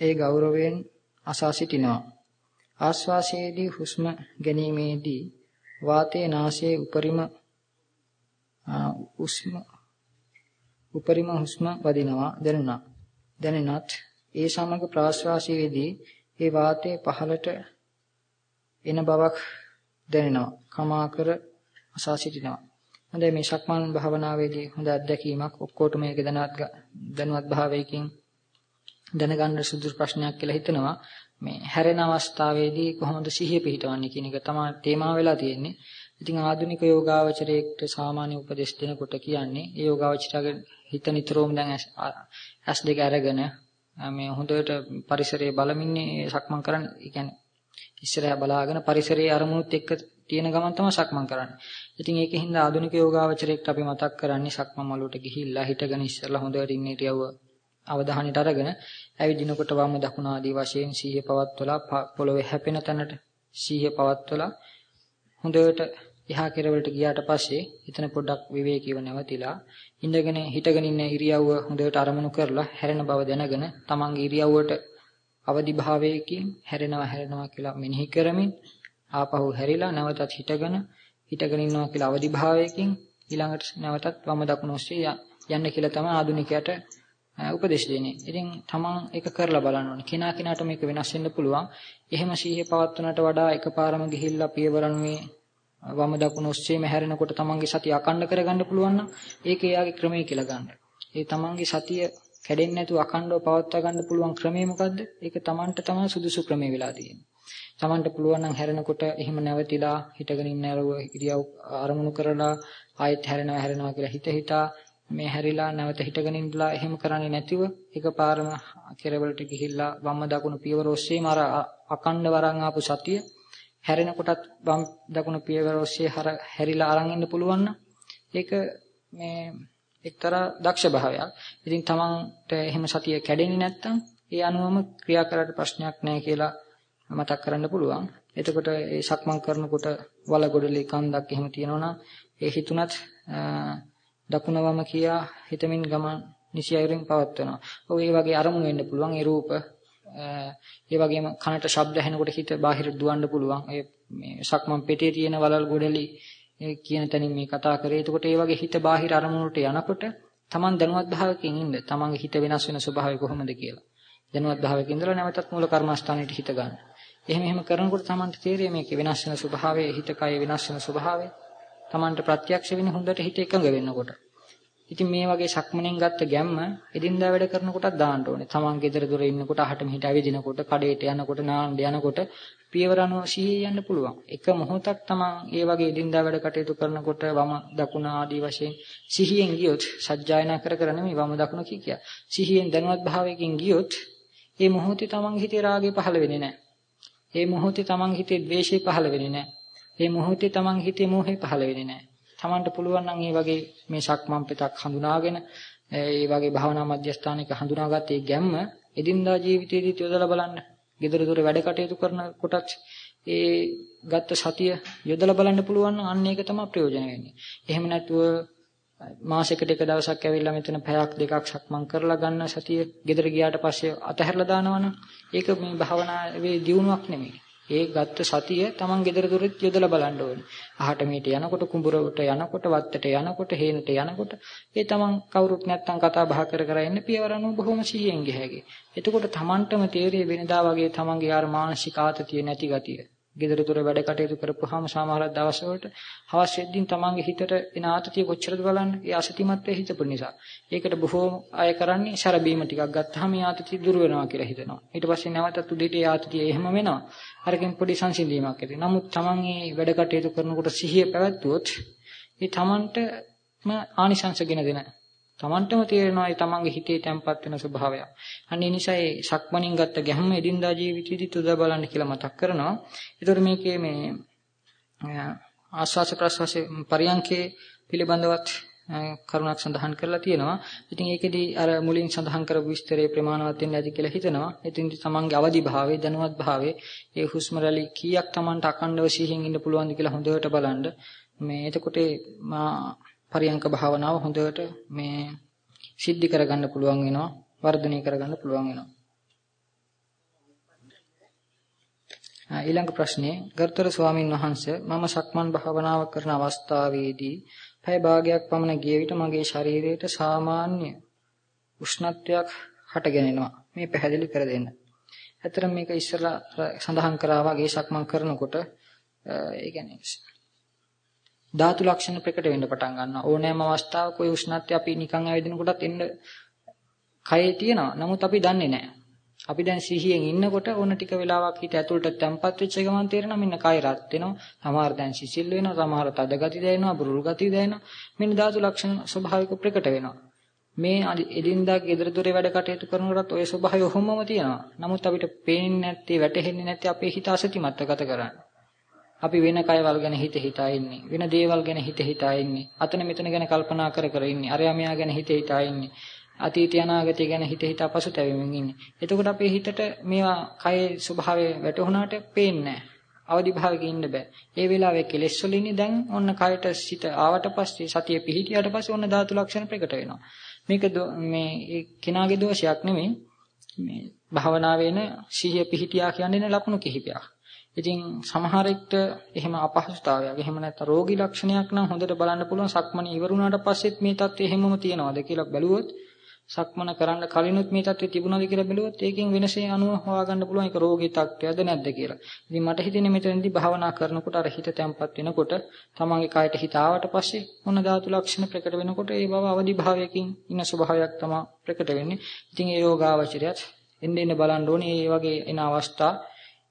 ඒ ගෞරවයෙන් අසා සිටිනවා. ආශ්වාසයේදී හුස්ම ගැනීමේදී වාතයේ නාසයේ උපරිම උස්ම උපරිම හුස්ම වදිනවා දැනුණා. දැනෙනත් ඒ සමග ප්‍රාශ්වාසයේදී ඒ වාතයේ පහළට එන බවක් දැනෙනවා. කමාකර අසා සිටිනවා. හොඳයි මේ ශක්මන් භාවනාවේදී හොඳ අත්දැකීමක් ඔක්කොටම මේක දැනවත් දැනුවත් භාවයකින් දැනගන්න සුදුසු ප්‍රශ්නයක් කියලා හිතනවා. මේ හැරෙන අවස්ථාවේදී කොහොමද සිහිය පිහිටවන්නේ කියන එක තමයි තේමා වෙලා තියෙන්නේ. ඉතින් ආධුනික යෝගාවචරයේට සාමාන්‍ය උපදෙස් දෙනකොට කියන්නේ ඒ යෝගාවචරයේ හිත නිතරම දැන් ඇස් දෙක අරගෙන මේ හොඳට පරිසරයේ බලමින්නේ සක්මන් කරන්නේ. ඒ කියන්නේ ඉස්සරහා බලාගෙන පරිසරයේ අරමුණුත් එක්ක තියෙන ගමන් තමයි සක්මන් කරන්නේ. ඉතින් ඒකෙන් ආධුනික යෝගාවචරයේට අපි මතක් කරන්නේ සක්මන් මළුවට ගිහිල්ලා හිටගෙන ඉස්සරලා හොඳට ඉන්නේ ඉරියව්ව අවධානයට අරගෙන ඇවිදිනකොට වම් දකුණ ආදී වශයෙන් සීහ පවත්වලා පොළවේ හැපෙන තැනට සීහ පවත්වලා හොඳට එහා කෙරවලට ගියාට පස්සේ එතන පොඩ්ඩක් විවේකීව නැවතිලා ඉඳගෙන හිටගෙන ඉන්න ඉරියව්ව හොඳට අරමුණු කරලා හැරෙන බව දැනගෙන තමන්ගේ ඉරියව්වට අවදි භාවයකින් හැරෙනවා හැරෙනවා කියලා මෙනෙහි කරමින් ආපහු හැරිලා නැවතත් හිටගෙන හිටගෙන ඉන්නවා කියලා අවදි භාවයකින් ඊළඟට නැවතත් වම දකුණ ඔස්සේ යන්න කියලා තමයි ආදුනිකයට උපදේශ දෙන්නේ. ඉතින් තමන් ඒක කරලා බලන්න ඕනේ. කිනා කිනාට මේක වෙනස් වෙන්න පුළුවන්. එහෙම සීහේ පවත්වනට වඩා එකපාරම ගිහිල්ලා පියවරණුවේ වම දකුණ ඔස්සේම හැරෙනකොට තමන්ගේ සතිය අකණ්ඩ කරගන්න පුළුවන් නම් ඒක එයාගේ ක්‍රමය කියලා ගන්න. ඒ තමන්ගේ සතිය කැඩෙන්නේ නැතුව අකණ්ඩව පවත්වා ගන්න පුළුවන් ක්‍රමය මොකද්ද? ඒක තමන්ට තමයි සුදුසු ක්‍රමය වෙලා තියෙන්නේ. තමන්ට පුළුවන් නම් හැරෙනකොට එහෙම නැවතිලා හිටගෙන ඉන්න ඉරියව් අරමුණු කරලා ආයෙත් හැරෙනවා හැරෙනවා කියලා හිත හිතා මේ හැරිලා නැවත හිටගෙන ඉඳලා එහෙම කරන්නේ නැතිව එකපාරම කෙරවලට ගිහිල්ලා වම්ම දකුණු පියවර ඔස්සේම අර අකණ්ඩ වරන් ආපු සතිය හැරෙනකොටත් වම් දකුණු පියවර ඔස්සේ හැරිලා අරන් ඉන්න පුළුවන් නම් ඒක මේ එක්තරා දක්ෂ භාවයක්. ඉතින් තමන්ට එහෙම සතිය කැඩෙන්නේ නැත්නම් ඒ අනුවම ක්‍රියා කරලා ප්‍රශ්නයක් නැහැ කියලා මතක් කරන්න පුළුවන්. එතකොට ඒ සක්මන් කරනකොට වල ගොඩලි කන්දක් එහෙම තියෙනවා ඒ හිතුණත් දකුණ වම කියා හිතමින් ගමන් නිසි අයුරින් පවත්වනවා. ඔය ඒ වගේ අරමුණු වෙන්න පුළුවන් ඒ රූප ඒ වගේම කනට ශබ්ද ඇහෙනකොට හිත බාහිර දුවන්න පුළුවන්. ඒ මේ සක්මන් පෙටේ තියෙන වලල් ගොඩලි කියන තැනින් මේ කතා කරේ. එතකොට ඒ වගේ හිත බාහිර අරමුණට යනකොට Taman දැනුවත් භාවයකින් ඉන්න. Tamanගේ හිත වෙනස් වෙන ස්වභාවය කොහොමද කියලා. දැනුවත් භාවයකින් ඉඳලා නැවතත් මූල කර්මස්ථානෙට හිත ගන්න. එහෙම එහෙම කරනකොට Tamanට තේරෙයි මේකේ වෙනස් වෙන ස්වභාවය, හිත කය වෙනස් වෙන ස්වභාවය. Tamanට ප්‍රත්‍යක්ෂ වෙන්නේ හොඳට හිත එකඟ වෙන්නකොට. ඉතින් මේ වගේ සක්මණෙන් ගත්ත ගැම්ම එදින්දා වැඩ කරනකොටත් දාන්න ඕනේ. Taman ගෙදර දොර ඉන්නකොට අහට මෙහිට ඇවිදිනකොට, කඩේට යනකොට, නාන්න යනකොට පියවරano සිහිය යන්න පුළුවන්. එක මොහොතක් Taman ඒ වගේ එදින්දා වැඩ කටයුතු කරනකොට වම දකුණ ආදී වශයෙන් සිහියෙන් ගියොත් සජ්ජායනා කර කර නෙමෙයි වම දකුණ කිය කිය. සිහියෙන් දැනුවත් භාවයකින් ගියොත් ඒ මොහොතේ Taman හිතේ රාගය පහළ වෙන්නේ නැහැ. ඒ මොහොතේ Taman හිතේ ද්වේෂය පහළ වෙන්නේ නැහැ. ඒ මොහොතේ Taman හිතේ මෝහය පහළ වෙන්නේ නැහැ. Tamanට පුළුවන් නම් මේ වගේ මේ ශක්මන් පෙතක් හඳුනාගෙන ඒ වගේ භාවනා මධ්‍යස්ථානයක හඳුනාගත්ත ඒ ගැම්ම එදිනදා ජීවිතයේදී යොදලා බලන්න. gedara dore වැඩ කටයුතු කරන කොටත් ඒ ගත්ත සතිය යොදලා බලන්න පුළුවන් නම් අන්න ඒක තමයි ප්‍රයෝජන වෙන්නේ. එහෙම නැතුව මාසෙකට එක දවසක් ඇවිල්ලා මෙතන පැයක් දෙකක් සක්මන් කරලා ගන්න සතිය gedara ගියාට පස්සේ අතහැරලා දානවනම් ඒක මේ භාවනාවේ දියුණුවක් නෙමෙයි. ඒ ගත්ත සතිය Taman gedara දුරෙත් යොදලා බලන්න ඕනේ. අහට මේට යනකොට කුඹුරට යනකොට වත්තට යනකොට හේනට යනකොට ඒ Taman කවුරුත් නැත්තම් කතා බහ කර කර ඉන්න පියවරණු බොහොම සිහියෙන් ගියහැගේ. එතකොට Tamanටම තේරෙන්නේ වෙනදා වගේ Tamanගේ ආර මානසික ආතතිය නැති ගතිය. ගෙදර දොර වැඩ කටයුතු කරපුවාම සමහර දවස්වලට හවස් වෙද්දී තමන්ගේ හිතට එන ආතතිය කොච්චරද බලන්න. ඒ අසතිමත් වේ හිතපු නිසා. ඒකට බොහෝ අය කරන්නේ සැර බීම ටිකක් ගත්තාම මේ ආතතිය දුර වෙනවා කියලා හිතනවා. ඊට පස්සේ නැවතත් උදේට ඒ ආතතිය එහෙම වෙනවා. අරකින් පොඩි සංසිඳීමක් ඇති. නමුත් තමන් මේ වැඩ කටයුතු කරනකොට සිහිය පැවැත්වුවොත් ඒ තමන්ටම ආනිසංසගෙන දෙන තමන්ටම තේරෙනවා ඒ තමන්ගේ හිතේ තැම්පත් වෙන ස්වභාවය. අන්න ඒ නිසා ඒ සක්මණින් ගත්ත ගැම්ම එදින්දා ජීවිතයේදී තුද බලන්න කියලා මතක් කරනවා. ඒතර මේකේ මේ ආස්වාස ප්‍රස්වාස පරියන්කේ පිළිබඳවත් කරුණක් සඳහන් කරලා තියෙනවා. ඉතින් ඒකෙදි අර මුලින් සඳහන් කරපු විස්තරේ ප්‍රමාණවත් වෙන්නේ නැති කියලා හිතනවා. ඉතින් තමන්ගේ අවදි භාවයේ දැනුවත් භාවයේ ඒ හුස්ම රැලි කීයක් තමන්ට අකණ්ඩව සිහින් ඉන්න පුළුවන්ද කියලා හොඳට බලන්න. මේ එතකොට මා පරියංක භාවනාව හොඳට මේ සිද්ධි කරගන්න පුළුවන් වෙනවා. වර්ධනය කරගන්න පුළුවන් වෙනවා. ඊළඟ ප්‍රශ්නේ ගරුතර ස්වාමින් වහන්සේ මම සක්මන් භාවනාව කරන අවස්ථාවේදී පැය භාගයක් පමණ ගිය විට මගේ ශරීරයට සාමාන්‍ය උෂ්ණත්වයක් හටගෙනෙනවා. මේ පැහැදිලි කර දෙන්න. ඇත්තට මේක ඉස්සරලා සඳහන් කරා වගේ සක්මන් කරනකොට ඒ කියන්නේ ධාතු ලක්ෂණ ප්‍රකට වෙන්න පටන් ගන්නවා. ඕනෑම අවස්ථාවක ওই උෂ්ණත්වය අපි නිකන් ඇවිදිනකොටත් එන්න කයේ තියෙනවා. නමුත් අපි දන්නේ නැහැ. අපි දැන් සිහියෙන් ඉන්නකොට ඕන ටික වෙලාවක් හිත ඇතුළට තැම්පත් වෙච්ච ගමන් තේරෙනවා මෙන්න කය රත් වෙනවා. සමහර දැන් සිසිල් වෙනවා, සමහර තද ගති දැනෙනවා, බුරුල් ගති දැනෙනවා. මෙන්න ධාතු ලක්ෂණ ස්වභාවික ප්‍රකට වෙනවා. මේ එදින්දා ගෙදර දොරේ වැඩ කටයුතු කරනකොටත් ওই ස්වභාවය ඔහොමම තියෙනවා. නමුත් අපිට පේන්නේ නැත්තේ, වැටහෙන්නේ නැත්තේ අපේ හිත අසතිමත්ව ගත කරන්නේ. අපි වෙන කයවල් ගැන හිත හිතා ඉන්නේ. වෙන දේවල් ගැන හිත හිතා ඉන්නේ. අතන මෙතන ගැන කල්පනා කර කර ඉන්නේ. අරයා මෙයා ගැන හිත හිතා ඉන්නේ. අතීතය අනාගතය ගැන හිත හිත පසුතැවෙමින් ඉන්නේ. එතකොට අපේ හිතට මේවා කයේ ස්වභාවය වැටහුණාට පේන්නේ අවදි භාවයක ඉන්න බෑ. ඒ වෙලාවේ කෙලෙස් වලින්නේ දැන් ඔන්න කයට සිත ආවට පස්සේ සතිය පිහිටියට පස්සේ ඔන්න ධාතු ලක්ෂණ ප්‍රකට වෙනවා. මේක මේ කෙනාගේ දෝෂයක් නෙමෙයි. මේ භාවනාවේන සිහිය පිහිටියා කියන්නේ ලකුණු කිහිපයක්. ඉතින් සමහරෙක්ට එහෙම අපහසුතාවයක් එහෙම නැත්නම් රෝගී ලක්ෂණයක් නම් හොඳට බලන්න පුළුවන් සක්මණ ඉවරුණාට පස්සෙත් මේ தත්ත්වය එහෙමම තියනවාද කියලා බැලුවොත් සක්මන කරන්න කලිනුත් මේ தත්ත්වය තිබුණාද කියලා බැලුවොත් ඒකෙන් වෙනසේ අනුව හොයාගන්න පුළුවන් ඒක රෝගී තත්ත්වයක්ද නැද්ද කියලා. ඉතින් මට හිතෙන්නේ මෙතනදී භාවනා කරනකොට අර හිත තැම්පත් වෙනකොට තමන්ගේ කායට හිත ආවට පස්සේ මොන ධාතු ලක්ෂණ ප්‍රකට වෙනකොට ඒ බව අවදි භාවයකින් ඉන්න ස්වභාවයක් තමයි ප්‍රකට වෙන්නේ. ඉතින් ඒ යෝගාවචරයත් එන්න එන්න බලන්න ඕනේ මේ වගේ එන අවස්ථා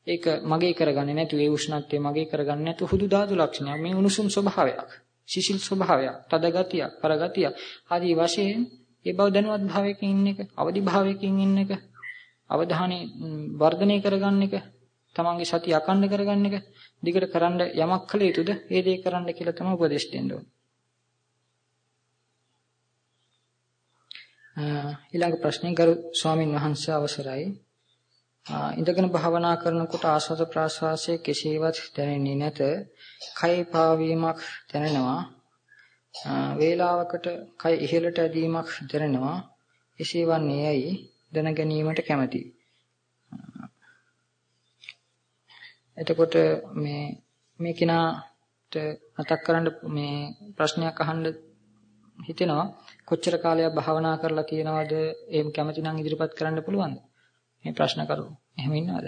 ඒක මගේ කරගන්නේ නැතු ඒ උෂ්ණත්වය මගේ කරගන්නේ නැතු හුදු ධාතු ලක්ෂණයක් මේ උණුසුම් ස්වභාවයක් සිසිල් ස්වභාවයක් තද ගතියක් පර ගතියක් ආදී වශයෙන් ඒ බව දැනුවත් භාවයකින් ඉන්න එක, අවදි භාවයකින් ඉන්න එක, අවධානය වර්ධනය කරගන්න එක, තමන්ගේ සතිය අකණ්ඩ කරගන්න එක, දිගට කරන්න යමක් කළ යුතුද? ඒ දේ කරන්න කියලා තමයි උපදෙස් දෙන්න ඕනේ. ඊළඟ ප්‍රශ්නේ ගරු ස්වාමින් වහන්සේ අවසරයි. ඉඳගෙන භාවනා කරනකොට ආස්වාද ප්‍රාශ්වාසයේ කෙසේවත් දැනෙන්නේ නැත. කය පාවීමක් දැනෙනවා. වේලාවකට කය ඉහළට ඇදීමක් දැනෙනවා. එසේ වන්නේ ඇයි දැන ගැනීමට කැමැති. එතකොට මේ මේ කිනාට මතක් කරන්න මේ ප්‍රශ්නයක් අහන්න හිතෙනවා කොච්චර කාලයක් භාවනා කරලා තියෙනවද එහෙම කැමති නම් ඉදිරිපත් කරන්න පුළුවන්ද මේ ප්‍රශ්න කරු එහෙම ඉන්නවද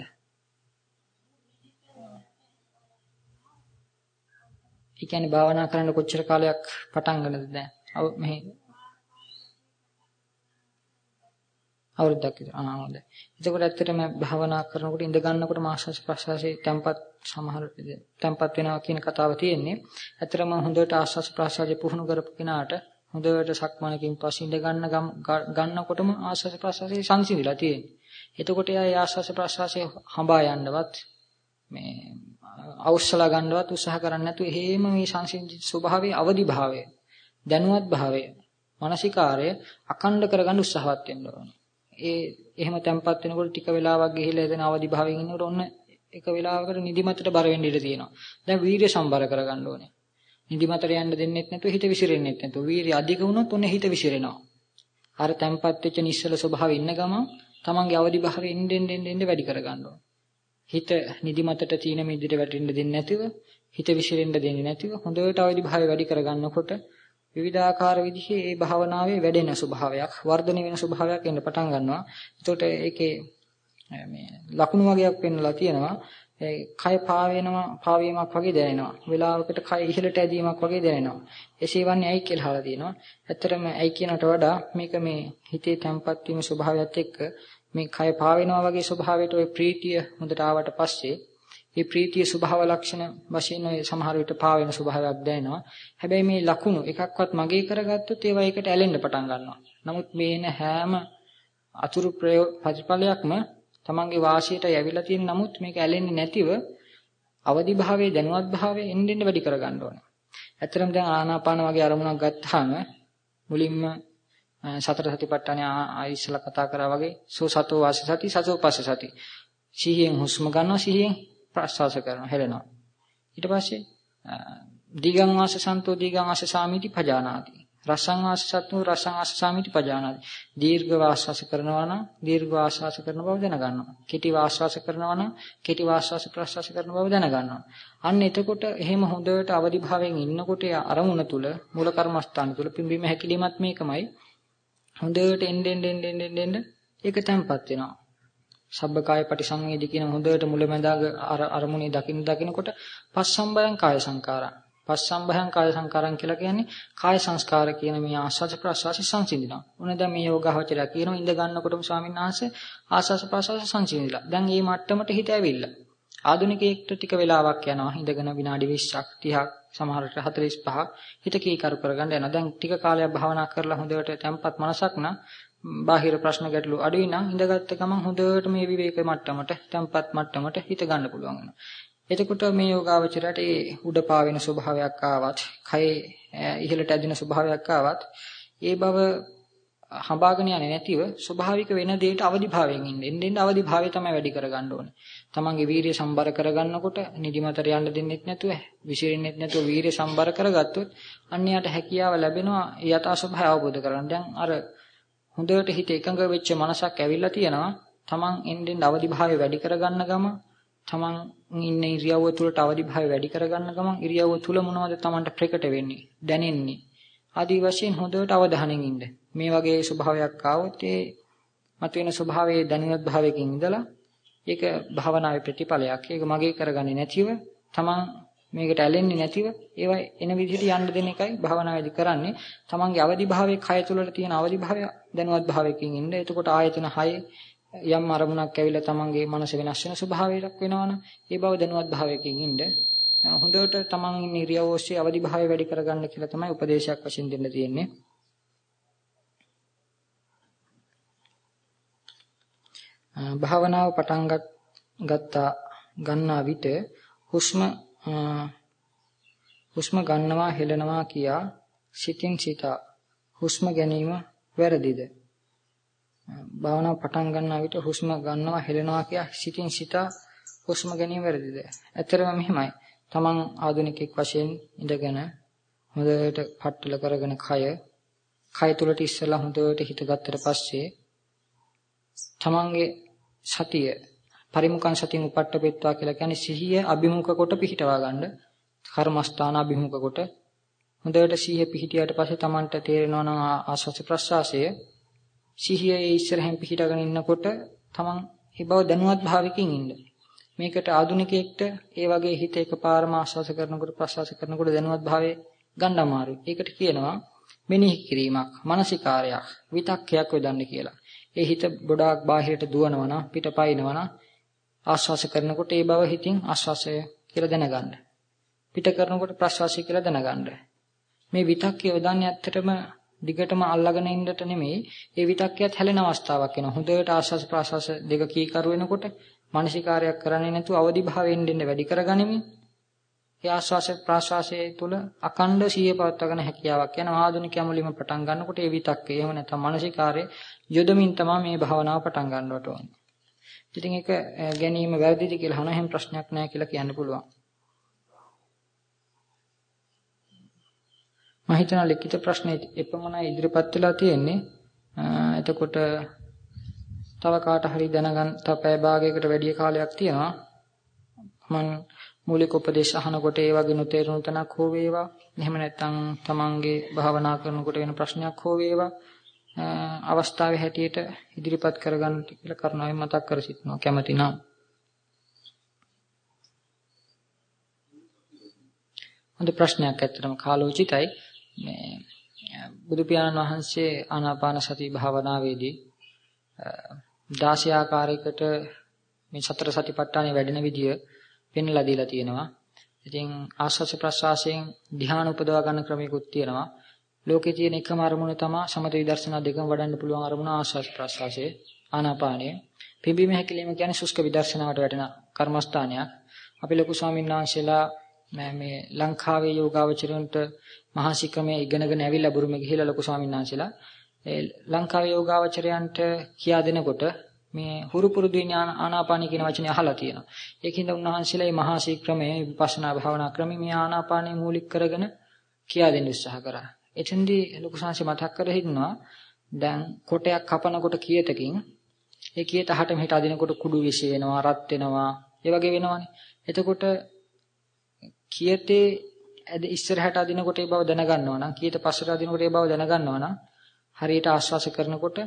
ඒ කියන්නේ භාවනා කරන්න කොච්චර කාලයක් පටන් ගන්නද දැන්? අව මෙහි අවුරුද්දක් විතර. ආ හොඳයි. එතකොට ඇත්තටම භාවනා කරනකොට ඉඳ ගන්නකොට මාසස් ප්‍රසවාසයේ tempat සමහර tempat වෙනවා කියන කතාව තියෙන්නේ. ඇත්තටම හොඳට ආස්වාස් ප්‍රසවාසයේ පුහුණු කරපු කෙනාට හොඳට සක්මනකින් පස්සේ ඉඳ ගන්න ගන්නකොටම ආස්වාස් ප්‍රසවාසයේ සංසිඳිලා තියෙන්නේ. එතකොට එයා ආස්වාස් ප්‍රසවාසයේ හඹා යන්නවත් මේ අවශ්‍යලා ගන්නවත් උත්සාහ කරන්නේ නැතුව එහෙම මේ සංසිඳිත ස්වභාවයේ අවදි භාවය දැනුවත් භාවය මානසිකාරය අකණ්ඩ කරගන්න උත්සාහවත් වෙන්න ඕනේ. ඒ එහෙම තැම්පත් වෙනකොට ටික වෙලාවක් ගිහිල්ලා එතන අවදි භාවයෙන් ඉන්නකොට ඔන්න එක වෙලාවකට නිදිමතට බර වෙන්න ඉඩ තියෙනවා. දැන් වීර්ය සම්බර කරගන්න ඕනේ. නිදිමතට යන්න දෙන්නෙත් නැතුව හිත විසිරෙන්නෙත් නැතුව වීර්ය අධික වුණොත් ඔන්න හිත විසිරෙනවා. අර තැම්පත් වෙච්ච නිශ්චල ස්වභාවය ඉන්න ගමන් තමන්ගේ අවදි භාවය එන්න එන්න එන්න වැඩි කරගන්න ඕනේ. හිත නිදිමතට තීන මිදිට වැටෙන්න දෙන්නේ නැතිව හිත විසිරෙන්න දෙන්නේ නැතිව හොඳට අවදි භාවය වැඩි කරගන්නකොට විවිධාකාර විදිහේ ඒ භාවනාවේ වැඩෙන ස්වභාවයක් වර්ධනය වෙන ස්වභාවයක් එන්න පටන් ගන්නවා. එතකොට ඒකේ මේ ලකුණු වගේක් පෙන්වලා තියෙනවා. ඒ කය පාවෙනවා පාවීමක් වගේ දැනෙනවා. වෙලාවකට කය ඉහළට ඇදීමක් වගේ දැනෙනවා. එසේ වන්නේ ඇයි කියලා අහලා තියෙනවා. ඇත්තටම ඇයි කියනට වඩා මේක මේ හිතේ තැම්පත් වීම ස්වභාවයත් එක්ක මේ කය පාවෙනවා වගේ ස්වභාවයට ওই ප්‍රීතිය හොඳට ආවට පස්සේ ඒ ප්‍රීතිය ස්වභාව ලක්ෂණ වශයෙන් ඔය සමහර විට පා වෙන ස්වභාවයක් දැනෙනවා. හැබැයි මේ ලකුණු එකක්වත් මගේ කරගත්තොත් ඒවා ඒකට ඇලෙන්න පටන් ගන්නවා. නමුත් මේන හැම අතුරු ප්‍රතිඵලයක්ම තමන්ගේ වාසියට යවිලා තියෙන නමුත් මේක ඇලෙන්නේ නැතිව අවදි භාවයේ දැනුවත් භාවයේ එන්න එන්න වැඩි කරගන්න ඕනේ. ඇත්තටම දැන් ආනාපාන වගේ අරමුණක් ගත්තාම මුලින්ම සතර සතිපට්ඨාන ආයිසලා කතා කරා වගේ සෝ සතෝ වාස සති සතෝ පස්ස සති. සිහියෙන් හුස්ම ගන්නවා සිහියෙන් ප්‍රශ්වාස කරනවා හෙලනවා. ඊට පස්සේ දීගං වාස සන්තෝ දීගං වාස සාමිති පජානාති. රසං වාස සත්තු රසං වාස සාමිති පජානාති. දීර්ඝ වාස්වාස කරනවා නම් දීර්ඝ වාස්වාස කරන බව දැනගන්නවා. කෙටි වාස්වාස කරනවා නම් කෙටි වාස්වාස ප්‍රශ්වාස කරන බව දැනගන්නවා. අන්න එතකොට එහෙම හොඳට අවදි භාවයෙන් ඉන්නකොට අරමුණ තුල මූල කර්මස්ථාන තුල පිම්බීම හැකිලිමත් මේකමයි. හොඳට එන්න එන්න එන්න එන්න ඒක තැම්පත් වෙනවා. සබ්බකාය පටිසංවේදී කියන හොඳට මුලැමැදාග අරමුණේ දකින්න දකිනකොට පස්සම්බයං කාය සංකාරා. පස්සම්බයං කාය සංකාරං කියලා කියන්නේ කාය සංස්කාර කියන මේ ආස්වාද ප්‍රසවාස සංසිඳිනවා. උනේ දැන් මේ යෝගාවචරය කියනවා ඉඳ ගන්නකොටම ස්වාමීන් වහන්සේ ආස්වාද ප්‍රසවාස සංසිඳිලා. දැන් මේ මට්ටමට හිත ඇවිල්ලා. ආධුනිකයෙක්ට ටික වෙලාවක් යනවා ඉඳගෙන විනාඩි 20ක් 30ක් සමහරට 45ක් හිත කීකරු කරගන්න යනවා. දැන් ටික කාලයක් භාවනා කරලා හොඳට තැම්පත් මනසක් නම් බාහිර ප්‍රශ්න ගැටලු අඩුයි නම් ඉඳගත්ත ගමන් හොඳට මේ විවේක මට්ටමට, tempat මට්ටමට හිත ගන්න පුළුවන් වෙනවා. එතකොට මේ යෝගාවචරයට ඒ උඩ පාවෙන ස්වභාවයක් ආවත්, කයේ ඉහළට ඇදෙන ස්වභාවයක් ආවත්, ඒ බව හඹාගෙන යන්නේ නැතිව ස්වභාවික වෙන දෙයට අවදිභාවයෙන් ඉන්න. එන්න අවදිභාවය තමයි වැඩි කරගන්න ඕනේ. තමන්ගේ වීරිය සම්බර කරගන්නකොට නිදිමතට යන්න දෙන්නෙත් නැතුව, විසිරෙන්නෙත් නැතුව වීරිය සම්බර කරගත්තොත් අන්‍යයට හැකියාව ලැබෙනවා යථා ස්වභාවය අවබෝධ කරගන්න. දැන් අර හොඳට හිත එකඟ වෙච්ච මනසක් ඇවිල්ලා තියෙනවා. තමන් එන්නෙන් අවදි භාවය වැඩි කරගන්න ගම තමන් ඉන්න ඉරියව්ව තුළට අවදි භාවය වැඩි කරගන්න ගමන් ඉරියව්ව තුල මොනවද තමන්ට ප්‍රකට වෙන්නේ දැනෙන්නේ ආදී වශයෙන් හොඳට අවධානයෙන් ඉන්න මේ වගේ ස්වභාවයක් ආවොත් ඒ මතුවෙන ස්වභාවයේ දැනුවත් භාවයකින් ඉඳලා ඒක භාවනාවේ ප්‍රතිඵලයක් ඒක මගේ කරගන්නේ නැතිව තමන් මේකට ඇලෙන්නේ නැතිව ඒවා එන විදිහට යන්න දෙන එකයි භාවනාවේදී කරන්නේ. තමන්ගේ අවදි භාවයේ කය තුළට තියෙන අවදි භාවය දැනුවත් භාවයකින් ඉන්න. එතකොට ආයතන 6 යම් අරමුණක් ඇවිල්ලා තමන්ගේ මනස වෙනස් වෙන ස්වභාවයක් වෙනවනම් ඒ බව දැනුවත් භාවයකින් ඉන්න. හොඳට තමන් ඉන්න ඉරියව් ඔස්සේ අවදි භාවය වැඩි කරගන්න කියලා තමයි උපදේශයක් වශයෙන් දෙන්න තියෙන්නේ. භාවනාව පටන් ගත්තා ගන්නා විට හුස්ම හුස්ම ගන්නවා හෙලනවා කියා සිතින් සිතා හුස්ම ගැනීම වැරදිද? භාවනාව පටන් ගන්නා විට හුස්ම ගන්නවා හෙලනවා කියා සිතින් සිතා හුස්ම ගැනීම වැරදිද? ඇත්තරම මෙහෙමයි. තමන් ආධුනිකෙක් වශයෙන් ඉඳගෙන හොඳට පట్టල කරගෙන කය කය තුලට ඉස්සලා හොඳට හිත ගත්තට පස්සේ තමන්ගේ සතිය පරිමුඛං සතින් උපට්ඨපෙත්වා කියලා කියන්නේ සිහිය අභිමුඛ කොට පිහිටවා ගන්න. කර්මස්ථාන අභිමුඛ කොට හොඳට සිහිය පිහිටියට පස්සේ Tamanට තේරෙනවා නම් ආස්වාස ප්‍රස්වාසය සිහියේ ඉස්සරහින් පිහිටගෙන ඉන්නකොට Taman ඒ බව දැනුවත් භාවයකින් ඉන්න. මේකට ආදුනිකයෙක්ට ඒ වගේ හිත එකපාරම ආස්වාස කරනකොට ප්‍රස්වාස කරනකොට දැනුවත් භාවයේ ගන්න අමාරුයි. ඒකට කියනවා මෙනෙහි කිරීමක්, මානසිකාරයක්, විතක්කයක් යොදන්න කියලා. ඒ හිත ගොඩාක් බාහිරට දුවනවා නම් පිටපයින්නවා නම් ආශ්වාස කරනකොට ඒ බව හිතින් ආශ්වාසය කියලා දැනගන්න. පිට කරනකොට ප්‍රශ්වාසය කියලා දැනගන්න. මේ විතක්කය යොදන්නේ ඇත්තටම දිගටම අල්ලගෙන ඉන්නට නෙමෙයි ඒ විතක්කයත් හැලෙන අවස්ථාවක් වෙනවා. හොඳට ආශ්වාස ප්‍රශ්වාස දෙක කීකරු වෙනකොට මානසිකාරයක් කරන්නේ නැතුව අවදි භාවයෙන් දෙන්න වැඩි කරගනිමින් ඒ ආශ්වාස ප්‍රශ්වාසයේ තුල අකණ්ඩ සිහිය පවත්වාගෙන හැකියාවක් යන ආධුනිකයා මුලින්ම පටන් ගන්නකොට ඒ විතක්කය එහෙම නැත්නම් මානසිකාරය යොදමින් තමයි මේ භාවනාව පටන් ගන්නවට ඕනේ. ඉතින් ඒක ගැනීම වැරදිද කියලා අහන හැම ප්‍රශ්නයක් නැහැ කියලා කියන්න පුළුවන්. මම හිතනවා ලිඛිත ප්‍රශ්න එපමණයි ඉදිරිපත් වෙලා තියෙන්නේ. එතකොට තව කාට හරි දැනගන්න තව පැය භාගයකට වැඩි කාලයක් තියෙනවා. මම මූලික උපදේශ අහනකොට ඒ වගේ නොතේරුණු තැනක් හෝ වේවා. එහෙම නැත්නම් තමන්ගේ භාවනා කරනකොට වෙන ප්‍රශ්නයක් හෝ වේවා. අවස්ථාවේ හැටියට ඉදිරිපත් කරගන්න කියලා කරුණාවෙන් මතක් කර සිටිනවා කැමැති නම් හොඳ ප්‍රශ්නයක් ඇත්තටම කාලෝචිතයි මේ බුදු පියාණන් වහන්සේ ආනාපාන සති භාවනාවේදී 16 ආකාරයකට මේ සතර සතිපට්ඨානෙ වැඩෙන විදිය පෙන්ලා දීලා තියෙනවා. ඉතින් ආස්වාස ප්‍රස්වාසයෙන් ධ්‍යාන උපදවා ගන්න ක්‍රමිකුත් තියෙනවා. ලෝකේ තියෙන එකම අරමුණ තමයි සමත විදර්ශනා දෙකම වඩන්න පුළුවන් අරමුණ ආස්වාස් ප්‍රස්වාසයේ ආනාපානය. පිම්බීම හැකිලිම කියන්නේ සුස්ක විදර්ශනාවට වැටෙන කර්මස්ථානයක්. අපි ලොකු ස්වාමීන් වහන්සේලා මේ ලංකාවේ යෝගාවචරයන්ට මහාශික්‍රමයේ ඉගෙනගෙන ඇවිල්ලා බුරුමේ ගිහිලා ලොකු ස්වාමීන් වහන්සේලා ඒ ලංකාවේ යෝගාවචරයන්ට කියා දෙනකොට මේ හුරු පුරුදු ඥාන ආනාපානී කියන වචනේ අහලා තියෙනවා. ඒකින්ද උන්වහන්සේලා මේ මහා ශීක්‍රමයේ විපස්සනා භාවනා ක්‍රමයේ මේ ආනාපානී මූලික කරගෙන කියා දෙන්න උත්සාහ කරා. එතෙන්දී ලොකු සංහසේ මතක් කර හිටිනවා දැන් කොටයක් කපනකොට කීයතකින් ඒ කීයත අහට මෙහෙට අදිනකොට කුඩු විශ් වෙනවා රත් වෙනවා ඒ වගේ වෙනවනේ. එතකොට කීයතේ ඇද ඉස්සරහට අදිනකොට ඒ බව දැනගන්නවා නම් කීයත පස්සට අදිනකොට ඒ බව දැනගන්නවා නම් හරියට ආශ්වාස කරනකොට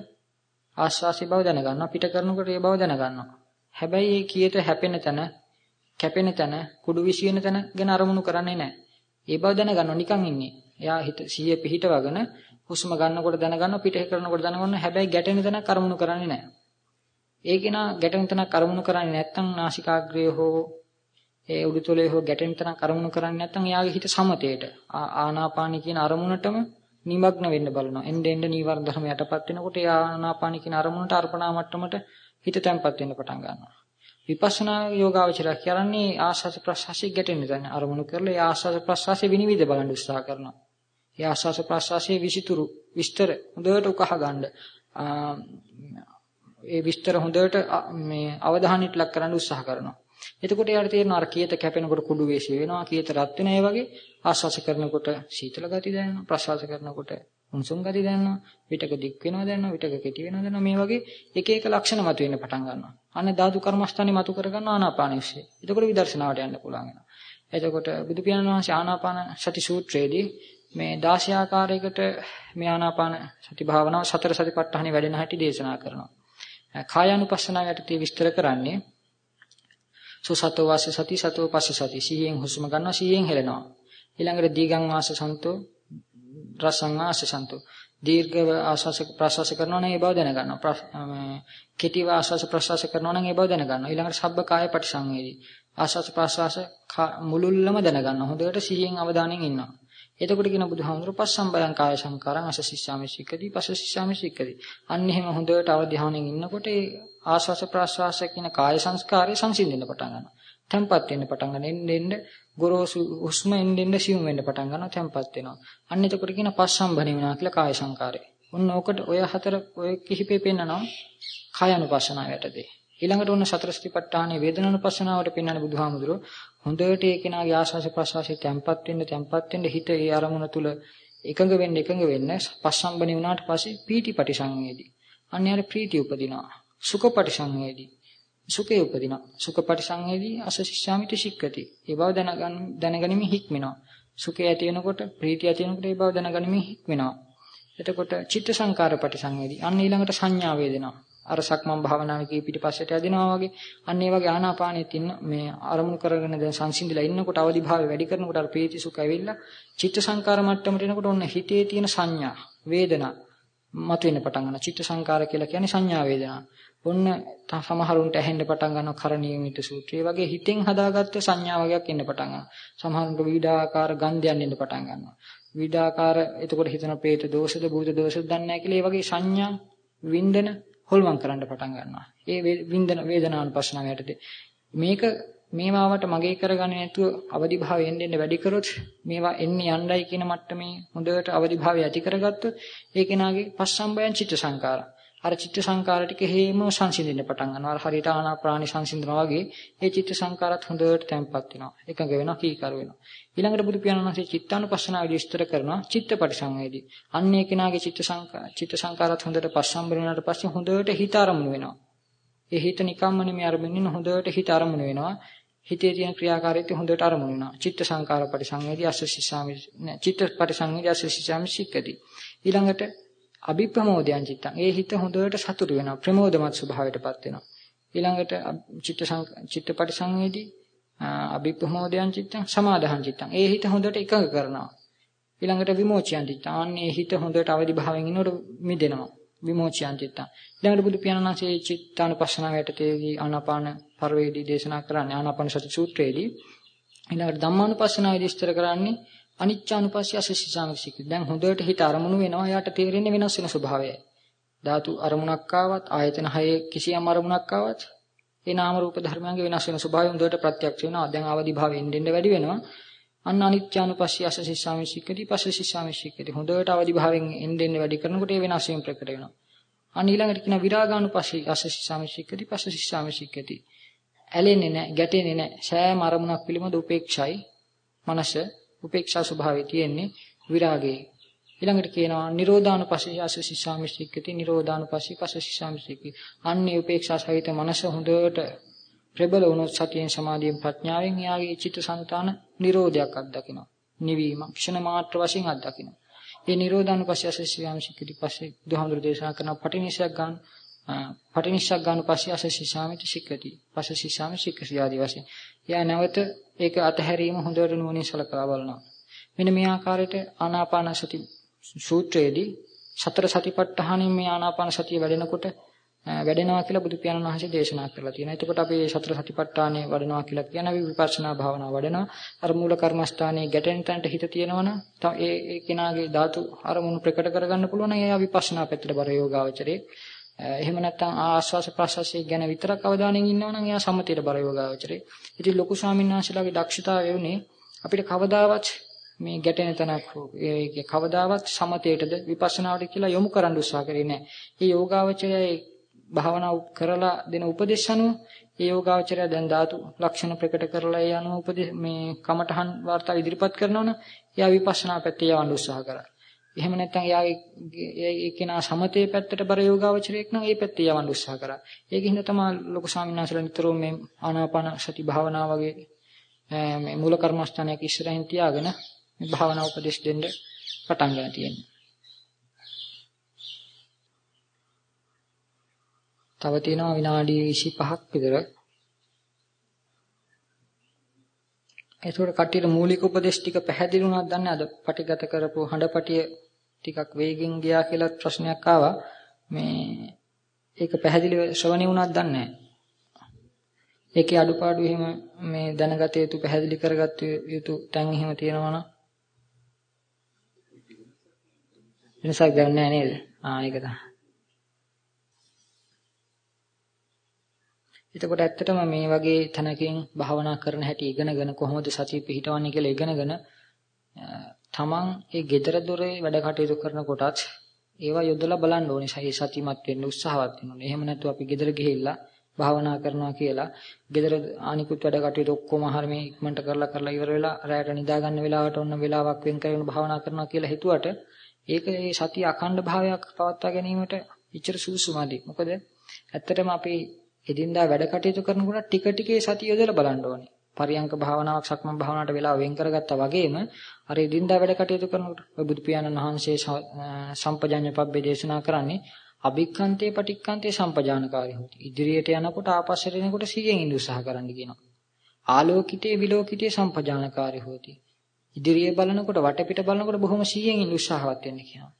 ආශ්වාසී බව දැනගන්නවා පිට කරනකොට ඒ බව දැනගන්නවා. හැබැයි ඒ කීයට හැපෙන තැන, කැපෙන තැන, කුඩු විසින තැන ගැන අරමුණු කරන්නේ නැහැ. ඒ බව දැනගන්නවා නිකන් ඉන්නේ. එයා හිත සිහිය පිහිටවගෙන හුස්ම ගන්නකොට දැනගන්නවා පිට කරනකොට දැනගන්නවා හැබැයි ගැටෙන තැනක් අරමුණු කරන්නේ නැහැ. ඒ කෙනා ගැටෙන තැනක් අරමුණු කරන්නේ නැත්නම් නාසිකාග්‍රය හෝ ඒ උඩුතලයේ හෝ ගැටෙන තැනක් අරමුණු කරන්නේ නැත්නම් එයාගේ හිත සමතේට ආනාපානි කියන අරමුණටම නිමග්න වෙන්න බලනවා. එnde end නීවරණ ධර්ම යටපත් වෙනකොට ඒ ආනාපාන කියන අරමුණට අර්පණා මට්ටමට හිත තැම්පත් වෙන්න පටන් ගන්නවා. විපස්සනා යෝගාවචරය කියන්නේ ආස්වාද ප්‍රසවාසී ගැටෙන්න දැන අරමුණු කරලා ඒ ආස්වාද ප්‍රසවාසී විනිවිද බලන්න උත්සාහ කරනවා. ඒ ආස්වාද ප්‍රසවාසී විසිතුරු විස්තර හොඳට උකහා ගන්න. ඒ විස්තර හොඳට මේ අවධානයට ලක් කරන්න උත්සාහ කරනවා. එතකොට යාට තේරෙනවා අර කීයත කැපෙනකොට කුඩු වේශය වෙනවා කීයත රත් වෙන ඒ වගේ ආශ්වාස කරනකොට සීතල ගති දැනෙනවා ප්‍රශ්වාස කරනකොට උණුසුම් ගති දැනෙනවා විටක දික් වෙනවා දැනෙනවා විටක කෙටි වෙනවා දැනෙනවා මේ වගේ එක එක ලක්ෂණ මතුවෙන්න පටන් ගන්නවා අන්න ධාතු කර්මස්ථානේ මතු කරගන්න ආනාපානෙස්සේ එතකොට විදර්ශනාවට යන්න පුළුවන් වෙනවා එතකොට බුදු පියාණන් වහන්සේ ආනාපාන සති සූත්‍රයේදී මේ 16 ආකාරයකට මේ ආනාපාන සති භාවනාව සතර සතිපට්ඨානෙ වැඩෙන හැටි දේශනා කරනවා. කායානුපස්සනාව යටතේ විස්තර කරන්නේ සුසතෝ වාස සති සතෝ පස්ස සති. සිහියෙන් හුස්ම ගන්නවා සිහියෙන් හෙලනවා ඊළඟට දීගං වාස සන්තෝ රසං වාස සන්තෝ. දීර්ඝ ආශ්වාස ප්‍රශ්වාස කරනවා නම් ඒ බව දැනගන්නවා. කෙටි ආශ්වාස ප්‍රශ්වාස කරනවා නම් ඒ බව දැනගන්නවා. ඊළඟට සබ්බ කාය පටිසංවේදී. ආශ්වාස ප්‍රශ්වාස මුලුල්ලම දැනගන්නවා. හොඳට සිහියෙන් අවධානයෙන් ඉන්නවා. එතකොට කියන බුදුහාමුදුරු පස්සම්බයං කාය සංකාරං අසසිස්සාමි සික්කදී පස්සසිස්සාමි සික්කදී අන්න එහෙම හොඳට අවධානයෙන් ඉන්නකොට ඒ ආස්වාස ප්‍රාස්වාස කියන කාය සංස්කාරය සංසිඳෙන්න පටන් ගන්නවා. තැම්පත් වෙන්න පටන් ගන්න එන්න එන්න ගොරෝසු හුස්ම එන්න එන්න සියුම් වෙන්න පටන් ගන්නවා තැම්පත් වෙනවා. අන්න එතකොට කියන පස්සම්බන වෙනවා කියලා කාය සංකාරය. ඔන්න ඔකට ඔය හතර ඔය කිහිපේ පෙන්නනවා කාය අනුපස්සනාව යටතේ. ඊළඟට ඔන්න සතර ස්තිපට්ඨානේ වේදනානුපස්සනාවට පෙන්වන බුදුහාමුදුරුවෝ හොඳට ඒ කෙනාගේ ආශාස ප්‍රසවාසයේ තැම්පත් වෙන්න තැම්පත් වෙන්න හිත ඒ අරමුණ තුල එකඟ වෙන්න එකඟ වෙන්න පස්සම්බනේ වුණාට පස්සේ පීටිපටි සංවේදී. අන්‍යර ප්‍රීතිය උපදිනවා. සුඛපටි සංවේදී. සුඛේ උපදිනවා. සුඛපටි සංවේදී අසසිස්සාමිත සික්කති. ඒ බව දැනගන්න දැනගනිමින් හික්මිනවා. සුඛය ඇති වෙනකොට ප්‍රීතිය ඇති වෙනකොට ඒ බව දැනගනිමින් හික්මිනවා. එතකොට චිත්ත සංකාරපටි සංවේදී. අන්න ඊළඟට සංඥා වේදනා. අර සක්මන් භාවනාවේ කී පිටිපස්සට යදිනවා වගේ. අන්න ඒ වගේ ආනාපානෙත් ඉන්න මේ අරමුණු කරගෙන දැන් සංසිඳිලා ඉන්නකොට අවදි භාවය වැඩි කරනකොට අර ප්‍රීති සුඛ ඇවිල්ලා චිත්ත සංකාර මට්ටමට එනකොට ඔන්න හිතේ තියෙන සංඥා වේදනා මතුවෙන්න පටන් ගන්නවා. චිත්ත සංකාර කියලා කියන්නේ සංඥා වේදනා. ඔන්න සමහරුන්ට ඇහෙන්න පටන් ගන්නවා කරණීයමිත සූත්‍රය. වගේ හිතෙන් හදාගත්ත සංඥා වගේක් එන්න පටන් ගන්නවා. සමහරුන්ට විවිධාකාර ගන්ධයන් එන්න පටන් ගන්නවා. විවිධාකාර එතකොට හිතන പ്രേත දෝෂද භූත දෝෂද දන්නේ නැහැ කියලා. ඒ වගේ සංඥා වින්දන හොල්මන් කරන්න පටන් ගන්නවා. ඒ වින්දන වේදනානුපස්සනාව යටතේ මේක මේවාවට මගේ කරගන්නේ නැතුව අවදිභාවයෙන් එන්න වැඩි කරොත් මේවා එන්නේ යණ්ඩයි කියන මට්ටමේ හොඳට අවදිභාවය ඇති කරගත්තොත් ඒ කෙනාගේ පස්සම්බයන් චිත්ත සංකාර. අර චිත්ත සංකාර ටික හේම සංසිඳෙන්න පටන් ගන්නවා. අර හරියට ආනාපානි සංසිඳනවා වගේ ඒ චිත්ත සංකාරත් හොඳට තැම්පත් වෙනවා. එකඟ වෙනවා, කීකර වෙනවා. ඊළඟට බුදු පියාණන් වහන්සේ චිත්තානුපස්සනාව විස්තර කරනවා චිත්තපටිසංවේදී. අන්න ඒ කෙනාගේ චිත්ත සංකාර චිත්ත සංකාරත් හොඳට පස්සම්බර වුණාට පස්සේ හොඳට හිත අරමුණු වෙනවා. ඒ හිත නිකම්ම නෙමෙයි අරමුණින් හොඳට හිත අරමුණු වෙනවා. හිතේ තියෙන ක්‍රියාකාරීත්වය හොඳට අරමුණු වෙනවා. චිත්ත සංකාර පරිසංවේදී අස්සසිසාමි චිත්ත පරිසංවේදී අස්සසිසාමි සික්කදී. ඊළඟට අභිප්‍රමෝදයන් චිත්තං. ඒ හිත හොඳට සතුටු වෙනවා. ප්‍රමෝදමත් ස්වභාවයටපත් වෙනවා. ඊළඟට චිත්ත චිත්ත පරිසංවේදී අභිප්‍රමෝදයන් චිත්තං සමාදාහං චිත්තං. ඒ හිත හොඳට එකඟ කරනවා. ඊළඟට විමෝචයන් චිත්තං. අන්නේ හිත හොඳට අවදි භාවයෙන් ඉන්නකොට මිදෙනවා. විමෝචයන් චිත්තං. ඊළඟට බුදු පියාණන් වහන්සේ චිත්තානුපස්සනාව යටතේදී ආනාපාන පරිවේදී දේශනා කරන්නේ ආනාපාන සති සූත්‍රයේදී ඊළඟට ධම්මානුපස්සනාවේදී විස්තර කරන්නේ අනිච්චානුපස්සය අසසිසාමිසික. දැන් හොඳට හිත අරමුණු වෙනවා. යාට තේරෙන්නේ වෙනස් වෙන ස්වභාවයයි. ධාතු අරමුණක් ආවත් ආයතන හයේ කිසියම් අරමුණක් ආවත් ඒ නාම රූප ධර්මයන්ගේ වෙනස් වෙන ස්වභාවය හොඳට ප්‍රත්‍යක්ෂ වෙනවා. දැන් ආවදි භාවයෙන් දෙන්න වැඩි වෙනවා. අන්න අනිත්‍යානුපස්සී අසසිස්සාමිසිකදී පස්සසිස්සාමිසිකදී හොඳට අවදි භාවයෙන් එන්න වැඩි කරනකොට ඒ වෙනස් වීම ප්‍රකට වෙනවා. අන්න ඊළඟට කියන විරාගානුපස්සී අසසිස්සාමිසිකදී පස්සසිස්සාමිසිකදී ඇලෙන්නේ නැහැ, ගැටෙන්නේ නැහැ. සෑම අරමුණක් පිළිබඳ උපේක්ෂයි. මනස උපේක්ෂා ස්වභාවය තියෙන්නේ විරාගයේ. ඊළඟට කියනවා නිරෝධානුපස්සී අසසිස්සාමිසිකදී නිරෝධානුපස්සී පස්සසිස්සාමිසිකදී අන්නේ උපේක්ෂා සහිත මනස හොඳට ප්‍රබල වුණොත් සතියෙන් සමාධියෙන් ප්‍රඥාවෙන් එයාගේ චිත්තසංතාන නිරෝධයක් අත්දකිනවා. නිවීම ක්ෂණ මාත්‍ර වශයෙන් අත්දකිනවා. ඒ නිරෝධානුපස්සය අසසියාම සික්කටි පස්සේ බුදුහාමුදුරු දේශනා කරන පටිනිසයක් ගන්න පටිනිසක් ගන්න පස්සේ අසසියාමිත සික්කටි. පස්සසියාම සික්කසි ආදී වශයෙන්. එයා නැවත ඒක අතහැරීම හොඳට නුවණින් සලකා බලනවා. මෙන්න මේ ආකාරයට ආනාපාන සති සූත්‍රයේදී සතර සතිපට්ඨානෙන් මේ ආනාපාන සතිය වැඩෙනකොට වැඩෙනවා කියලා බුදු පියාණන් වහන්සේ දේශනා කරලා තියෙනවා. එතකොට අපි සතර සතිපට්ඨානෙ වඩනවා කියලා කියන විපස්සනා භාවනාව වඩනවා. අර මූල කර්මස්ථානයේ ගැටෙන තැනට හිත තියෙනවනම් ඒ ඒ කෙනාගේ ධාතු අරමුණු ප්‍රකට කරගන්න පුළුවන් නම් එයා විපස්සනා පැත්තට බර යෝගාවචරේ. එහෙම නැත්නම් ආස්වාස ප්‍රසවාසයේ ගැන විතරක් අවධානයෙන් ඉන්නවනම් එයා සමතේට බර යෝගාවචරේ. ඉතින් ලොකු ස්වාමීන් වහන්සේලාගේ දක්ෂතාවය උනේ අපිට කවදාවත් මේ ගැටෙන තැනක් ඒකේ කවදාවත් සමතේටද විපස්සනාවට කියලා යොමු කරන්න උත්සාහ කරේ නැහැ. මේ යෝගාවචරයේ භාවනා කරලා දෙන උපදේශ අනුව ඒ යෝගාවචරය දැන් ධාතු ලක්ෂණ ප්‍රකට කරලා ඒ අනුව උපදේ මේ කමඨහන් වාර්තා ඉදිරිපත් කරනවනේ එයා විපස්සනා පැත්තේ යවන්න උත්සාහ කරා. එහෙම නැත්නම් එයාගේ ඒ කෙනා සමතේ පැත්තට බර යෝගාවචරයක් නම් ඒ පැත්තේ යවන්න උත්සාහ කරා. ඒකින්ද තමයි ලොකු ස්වාමීන් වහන්සේලා නිතරම මේ ආනාපාන සති භාවනා වගේ මේ මූල කර්මස්ථානයක් ඉස්සරහින් තියාගෙන මේ භාවනා උපදේශ දෙන්න පටන් ගන්න තියෙනවා. තව තියෙනවා විනාඩි 25ක් විතර. ඒතකොට කට්ටියට මූලික උපදේශ ටික පැහැදිලි වුණාද දන්නේ අද පටිගත කරපු හඬපටිය ටිකක් වේගෙන් ගියා කියලා ප්‍රශ්නයක් ආවා. මේ ඒක පැහැදිලිව ශ්‍රවණය වුණාද දන්නේ ඒකේ අඩුපාඩු එහෙම මේ දැනගත යුතු පැහැදිලි කරගත්තු යුතු තැන් එහෙම තියෙනවා නම් වෙනසක් දැනන්නේ නැහැ නේද? ආ ඒක තමයි. එතකොට ඇත්තටම මේ වගේ තැනකින් භාවනා කරන හැටි ඉගෙනගෙන කොහොමද සතිය පිහිටවන්නේ කියලා ඉගෙනගෙන තමන් ඒ gedara dore වැඩ කටයුතු කරනකොටත් ඒවා යොදලා බලන්න ඕනේ සහි සතිමත් වෙන්න උත්සාහවත් වෙන්න ඕනේ. එහෙම නැත්නම් අපි gedara ගිහිල්ලා භාවනා කරනවා කියලා gedara අනිකුත් වැඩ කටයුතු ඔක්කොම හරිය මේ ඉක්මනට කරලා කරලා ඉවර වෙලා රැයට නිදා ගන්න වෙලාවට ඔන්න වෙලාවක් වෙන් කරගෙන භාවනා කරනවා කියලා හිතුවට ඒක ඒ සතිය අඛණ්ඩ භාවයක් පවත්වා ගැනීමට ඉච්චර සුසුමාදී. මොකද ඇත්තටම අපි එදින්දා වැඩ කටයුතු කරනකොට ටික ටිකේ සතිය යොදලා බලන්න ඕනේ. පරියංක භාවනාවක් සක්මන් භාවනාවට වෙලාව වෙන් කරගත්තා වගේම අර එදින්දා වැඩ කටයුතු කරනකොට ඔය බුදු පියාණන් වහන්සේ සම්පජාඤ්ඤ පබ්බේ දේශනා කරන්නේ අභික්ඛන්තේ පටික්ඛන්තේ සම්පජානකාරී හොති. ඉදිරියට යනකොට ආපස්සට එනකොට සිහියෙන් ඉඳ උත්සාහ කරන්න කියනවා. ආලෝකිතේ විලෝකිතේ සම්පජානකාරී හොති. ඉදිරියේ බලනකොට වටපිට බලනකොට බොහොම සිහියෙන් ඉඳ උත්සාහවත් වෙන්න කියනවා.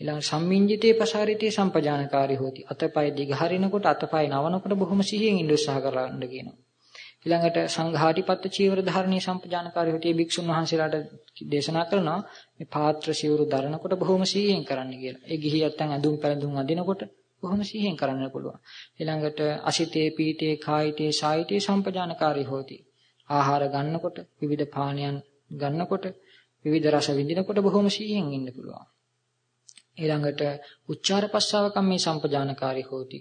ඊළඟ සම්මිංජිතේ පසාරිතේ සම්පජානකාරී හොති. අතපය දිගහරිනකොට අතපය නවනකොට බොහොම සිහියෙන් ඉඳ උත්සාහ කරන්න කියනවා. ඊළඟට සංඝාටිපත්ත චීවර ධාරණී සම්පජානකාරී හොති භික්ෂුන් වහන්සේලාට දේශනා කරනවා මේ පාත්‍ර සිවුරු දරනකොට බොහොම සිහියෙන් කරන්න කියලා. ඒ ගිහියත් අඳුම් පැළඳුම් අඳිනකොට බොහොම සිහියෙන් කරන්න පුළුවන්. ඊළඟට අසිතේ පීතේ කායිතේ සායිතේ සම්පජානකාරී හොති. ආහාර ගන්නකොට විවිධ පානයන් ගන්නකොට විවිධ රස විඳිනකොට බොහොම සිහියෙන් ඉන්න පුළුවන්. ඊළඟට උච්චාර පස්සාව කම්මේ සම්පජානකාරී හොති.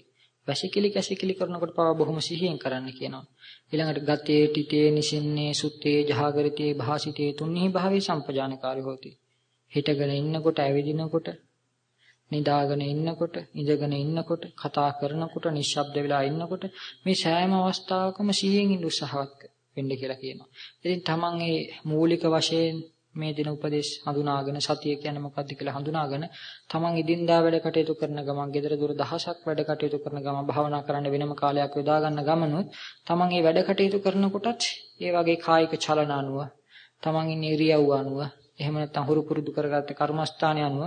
වැසිකිලි කැසිකිලි කරනකොට පවා බොහොම සිහියෙන් කරන්න කියනවා. ඊළඟට ගතේ ටිතේ නිසින්නේ සුත්තේ ජහගරිතේ භාසිතේ තුන්හි භාවේ සම්පජානකාරී හොති. හිටගෙන ඉන්නකොට ඇවිදිනකොට නිදාගෙන ඉන්නකොට ඉඳගෙන ඉන්නකොට කතා කරනකොට නිශ්ශබ්ද වෙලා ඉන්නකොට මේ සෑම අවස්ථාවකම සිහියෙන් ඉන්න උත්සාහවත් වෙන්න කියලා කියනවා. ඉතින් තමන් මේ මූලික වශයෙන් මේ දින උපදේශ හඳුනාගෙන සතිය කියන්නේ මොකක්ද කියලා හඳුනාගෙන තමන් ඉදින්දා වැඩ කටයුතු කරන ගමන් gedara dura දහසක් වැඩ කටයුතු කරන ගමන් භාවනා කරන්න වෙනම කාලයක් යොදා ගන්න ගමනොත් තමන් මේ වැඩ කටයුතු කරනකොටත් ඒ වගේ කායික චලන අනුව තමන් ඉන්නේ ඉරියව්ව අනුව එහෙම නැත්නම් හුරු පුරුදු කරගත්ත කර්මස්ථානය අනුව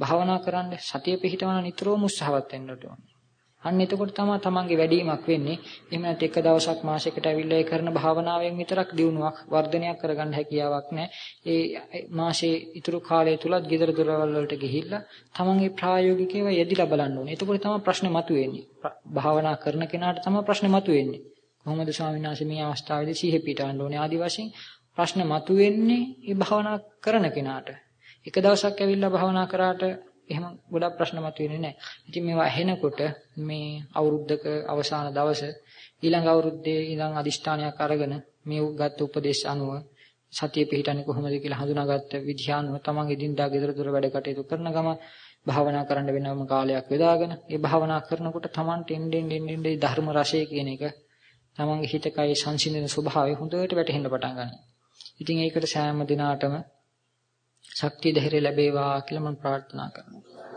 භාවනා කරන්න සතිය පිහිටවන නිතරම උත්සාහවත් වෙන්න ඕනේ. අන්න එතකොට තමයි තමන්ගේ වැඩිවීමක් වෙන්නේ. එහෙම නැත්නම් එක දවසක් මාසයකට ඇවිල්ලා ඒ කරන භාවනාවෙන් විතරක් දියුණුවක් වර්ධනයක් කරගන්න හැකියාවක් නැහැ. ඒ මාසේ ඉතුරු කාලය තුලත් gedara දොරවල් වලට ගිහිල්ලා තමන්ගේ ප්‍රායෝගිකව යෙදිලා බලන්න ඕනේ. එතකොට තමයි ප්‍රශ්න මතුවෙන්නේ. භාවනා කරන කෙනාට තමයි ප්‍රශ්න මතුවෙන්නේ. කොහොමද ස්වාමීන් වහන්සේ මේ අවස්ථාවේදී සිහිය පිටවන්න ඕනේ ආදි වශයෙන් ප්‍රශ්න මතුවෙන්නේ මේ භාවනා කරන කෙනාට. එක දවසක් ඇවිල්ලා භාවනා කරාට එහෙම ගොඩක් ප්‍රශ්න මතුවෙන්නේ නැහැ. ඉතින් මේවා ඇහෙනකොට මේ අවුරුද්දක අවසාන දවස ඊළඟ අවුරුද්දේ ඉඳන් අදිෂ්ඨානයක් අරගෙන මේ ගත්ත උපදේශ අනුව සතිය පිහිටන්නේ කොහොමද කියලා හඳුනාගත්ත විදිහ අනුව තමන් එදින්දා ගෙදර දොර වැඩ කටයුතු කරන ගම භාවනා කරන්න වෙනම කාලයක් යොදාගෙන ඒ භාවනා කරනකොට තමන්ට එන්නේ එන්නේ ධර්ම රසය කියන එක තමන්ගේ හිත කය සංසිඳන ස්වභාවය හොඳට වැටහෙන්න පටන් ගන්නවා. ඉතින් ඒකට සෑම දිනාටම ශක්තිය ධෛර්ය ලැබේවා කියලා මම ප්‍රාර්ථනා කරනවා.